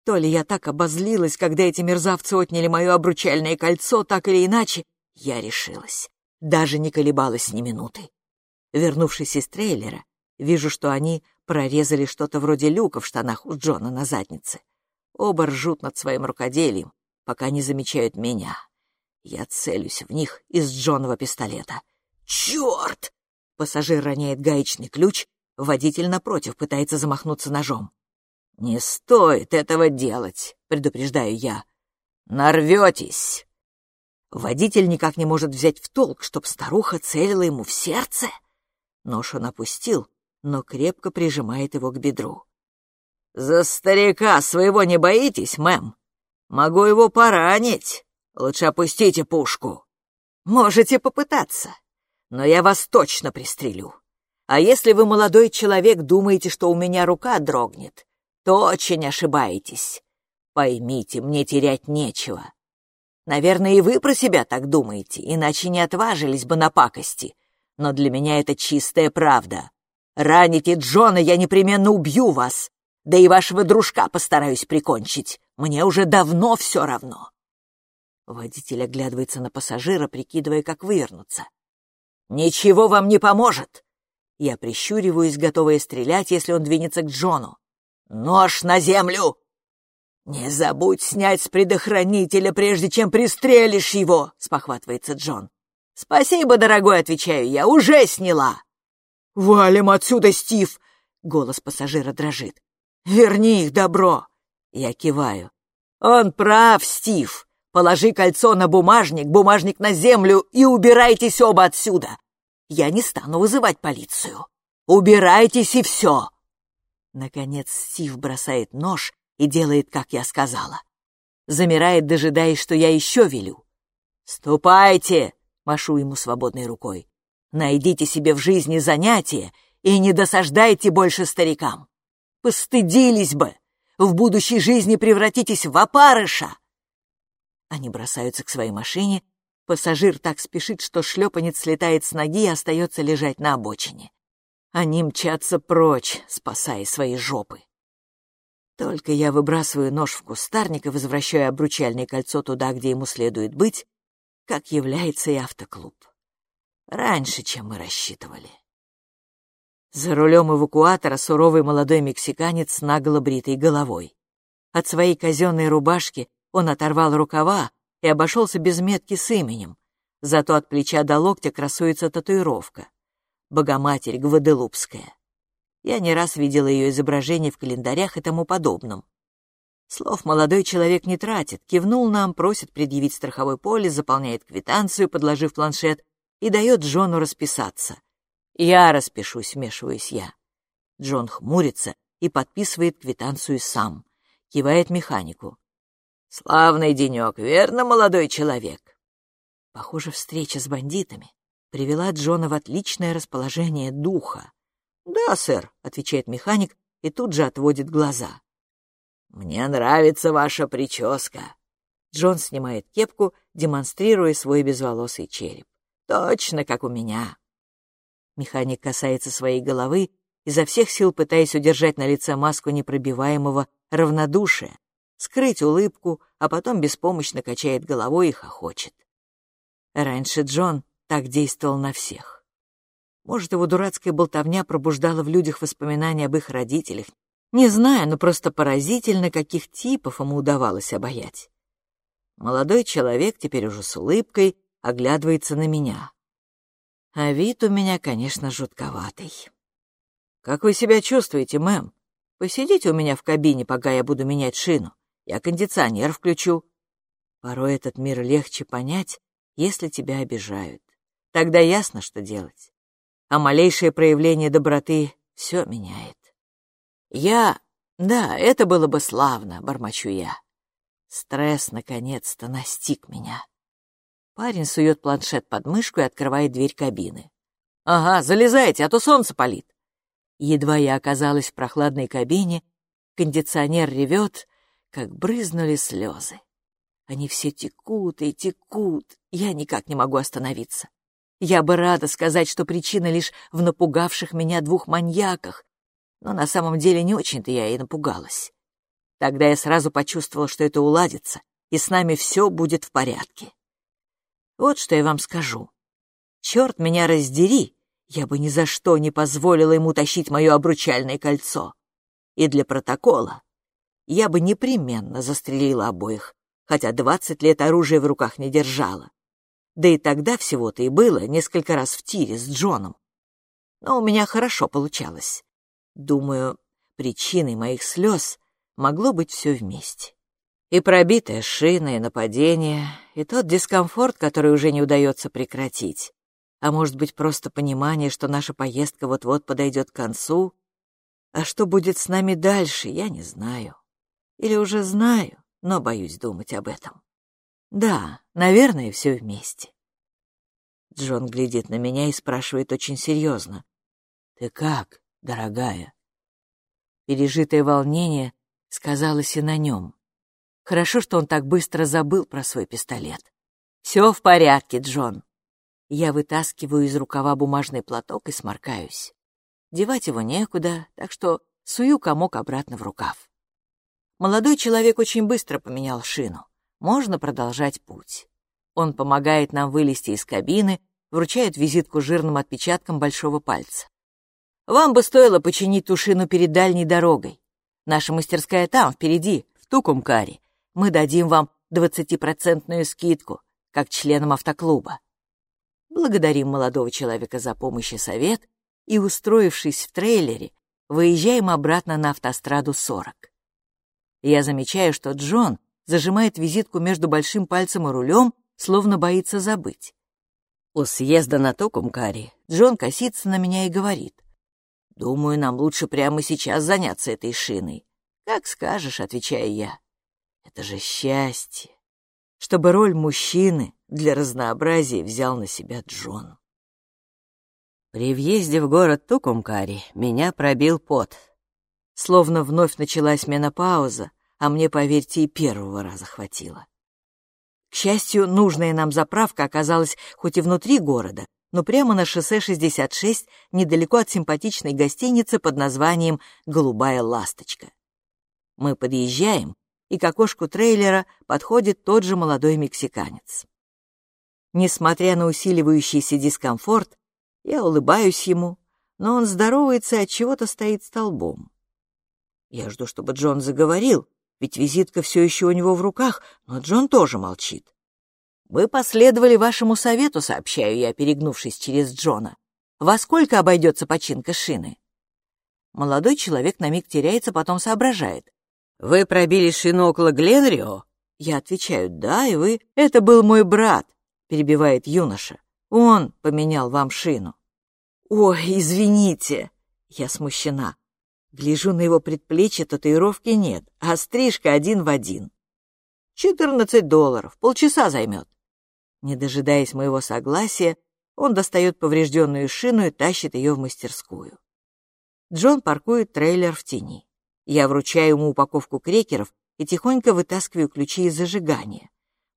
то ли я так обозлилась, когда эти мерзавцы отняли мое обручальное кольцо, так или иначе, я решилась даже не колебалась ни минуты. Вернувшись из трейлера, вижу, что они прорезали что-то вроде люка в штанах у Джона на заднице. Оба ржут над своим рукоделием, пока не замечают меня. Я целюсь в них из Джонова пистолета. «Черт!» Пассажир роняет гаечный ключ, водитель напротив пытается замахнуться ножом. «Не стоит этого делать», — предупреждаю я. «Нарветесь!» Водитель никак не может взять в толк, чтоб старуха целила ему в сердце. Нож он опустил, но крепко прижимает его к бедру. «За старика своего не боитесь, мэм? Могу его поранить. Лучше опустите пушку. Можете попытаться, но я вас точно пристрелю. А если вы, молодой человек, думаете, что у меня рука дрогнет, то очень ошибаетесь. Поймите, мне терять нечего. Наверное, и вы про себя так думаете, иначе не отважились бы на пакости. Но для меня это чистая правда. Раните Джона, я непременно убью вас. Да и вашего дружка постараюсь прикончить. Мне уже давно все равно. Водитель оглядывается на пассажира, прикидывая, как вывернуться. «Ничего вам не поможет!» Я прищуриваюсь, готовая стрелять, если он двинется к Джону. «Нож на землю!» «Не забудь снять с предохранителя, прежде чем пристрелишь его!» — спохватывается Джон. «Спасибо, дорогой», — отвечаю я, — «уже сняла». «Валим отсюда, Стив!» — голос пассажира дрожит. «Верни их добро!» Я киваю. «Он прав, Стив. Положи кольцо на бумажник, бумажник на землю и убирайтесь оба отсюда. Я не стану вызывать полицию. Убирайтесь и все!» Наконец Стив бросает нож и делает, как я сказала. Замирает, дожидаясь, что я еще велю. «Ступайте!» — машу ему свободной рукой. «Найдите себе в жизни занятие и не досаждайте больше старикам. Постыдились бы! В будущей жизни превратитесь в опарыша!» Они бросаются к своей машине. Пассажир так спешит, что шлепанец слетает с ноги и остается лежать на обочине. Они мчатся прочь, спасая свои жопы. Только я выбрасываю нож в кустарник и возвращаю обручальное кольцо туда, где ему следует быть, как является и автоклуб. Раньше, чем мы рассчитывали. За рулем эвакуатора суровый молодой мексиканец с наголо бритой головой. От своей казенной рубашки он оторвал рукава и обошелся без метки с именем, зато от плеча до локтя красуется татуировка. Богоматерь Гваделупская. Я не раз видела ее изображение в календарях и тому подобном. Слов молодой человек не тратит, кивнул нам, просит предъявить страховой полис, заполняет квитанцию, подложив планшет, и дает Джону расписаться. «Я распишусь», — вмешиваюсь я. Джон хмурится и подписывает квитанцию сам, кивает механику. «Славный денек, верно, молодой человек?» Похоже, встреча с бандитами привела Джона в отличное расположение духа. «Да, сэр», — отвечает механик и тут же отводит глаза. «Мне нравится ваша прическа». Джон снимает кепку, демонстрируя свой безволосый череп. «Точно как у меня». Механик касается своей головы, изо всех сил пытаясь удержать на лице маску непробиваемого равнодушия, скрыть улыбку, а потом беспомощно качает головой и хохочет. Раньше Джон так действовал на всех. Может, его дурацкая болтовня пробуждала в людях воспоминания об их родителях. Не знаю, но просто поразительно, каких типов ему удавалось обаять. Молодой человек теперь уже с улыбкой оглядывается на меня. А вид у меня, конечно, жутковатый. «Как вы себя чувствуете, мэм? Посидите у меня в кабине, пока я буду менять шину. Я кондиционер включу». Порой этот мир легче понять, если тебя обижают. Тогда ясно, что делать. А малейшее проявление доброты все меняет. Я... Да, это было бы славно, бормочу я. Стресс наконец-то настиг меня. Парень сует планшет под мышку и открывает дверь кабины. «Ага, залезайте, а то солнце палит». Едва я оказалась в прохладной кабине, кондиционер ревет, как брызнули слезы. Они все текут и текут, я никак не могу остановиться. Я бы рада сказать, что причина лишь в напугавших меня двух маньяках, но на самом деле не очень-то я и напугалась. Тогда я сразу почувствовала, что это уладится, и с нами все будет в порядке. Вот что я вам скажу. Черт меня раздери, я бы ни за что не позволила ему тащить мое обручальное кольцо. И для протокола я бы непременно застрелила обоих, хотя двадцать лет оружия в руках не держала. Да и тогда всего-то и было несколько раз в тире с Джоном. Но у меня хорошо получалось. Думаю, причиной моих слез могло быть все вместе. И пробитая шина, и нападение, и тот дискомфорт, который уже не удается прекратить. А может быть, просто понимание, что наша поездка вот-вот подойдет к концу. А что будет с нами дальше, я не знаю. Или уже знаю, но боюсь думать об этом. Да, наверное, все вместе. Джон глядит на меня и спрашивает очень серьезно. «Ты как, дорогая?» Пережитое волнение сказалось и на нем. Хорошо, что он так быстро забыл про свой пистолет. «Все в порядке, Джон». Я вытаскиваю из рукава бумажный платок и сморкаюсь. Девать его некуда, так что сую комок обратно в рукав. Молодой человек очень быстро поменял шину можно продолжать путь. Он помогает нам вылезти из кабины, вручают визитку жирным отпечатком большого пальца. «Вам бы стоило починить тушину перед дальней дорогой. Наша мастерская там, впереди, в Тукумкаре. Мы дадим вам двадцатипроцентную скидку, как членам автоклуба. Благодарим молодого человека за помощь и совет и, устроившись в трейлере, выезжаем обратно на автостраду 40. Я замечаю, что Джон зажимает визитку между большим пальцем и рулем, словно боится забыть. У съезда на Токумкари Джон косится на меня и говорит. «Думаю, нам лучше прямо сейчас заняться этой шиной». «Как скажешь», — отвечаю я. «Это же счастье, чтобы роль мужчины для разнообразия взял на себя Джон». При въезде в город Тукумкари меня пробил пот. Словно вновь началась менопауза, а мне, поверьте, и первого раза хватило. К счастью, нужная нам заправка оказалась хоть и внутри города, но прямо на шоссе 66, недалеко от симпатичной гостиницы под названием «Голубая ласточка». Мы подъезжаем, и к окошку трейлера подходит тот же молодой мексиканец. Несмотря на усиливающийся дискомфорт, я улыбаюсь ему, но он здоровается и от чего-то стоит столбом. Я жду, чтобы Джон заговорил, ведь визитка все еще у него в руках, но Джон тоже молчит. «Вы последовали вашему совету», — сообщаю я, перегнувшись через Джона. «Во сколько обойдется починка шины?» Молодой человек на миг теряется, потом соображает. «Вы пробили шину около Гленрио?» Я отвечаю, «Да, и вы...» «Это был мой брат», — перебивает юноша. «Он поменял вам шину». «Ой, извините!» Я смущена. Гляжу на его предплечье, татуировки нет, а стрижка один в один. «Четырнадцать долларов, полчаса займет». Не дожидаясь моего согласия, он достает поврежденную шину и тащит ее в мастерскую. Джон паркует трейлер в тени. Я вручаю ему упаковку крекеров и тихонько вытаскиваю ключи из зажигания.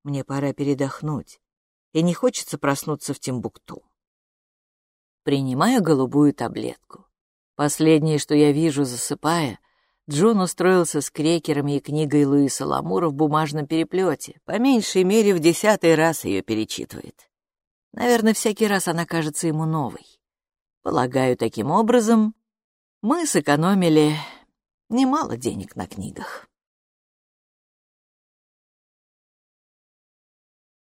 Мне пора передохнуть, и не хочется проснуться в Тимбукту. Принимаю голубую таблетку. Последнее, что я вижу, засыпая, Джон устроился с крекерами и книгой Луиса Ламура в бумажном переплете. По меньшей мере в десятый раз ее перечитывает. Наверное, всякий раз она кажется ему новой. Полагаю, таким образом мы сэкономили немало денег на книгах.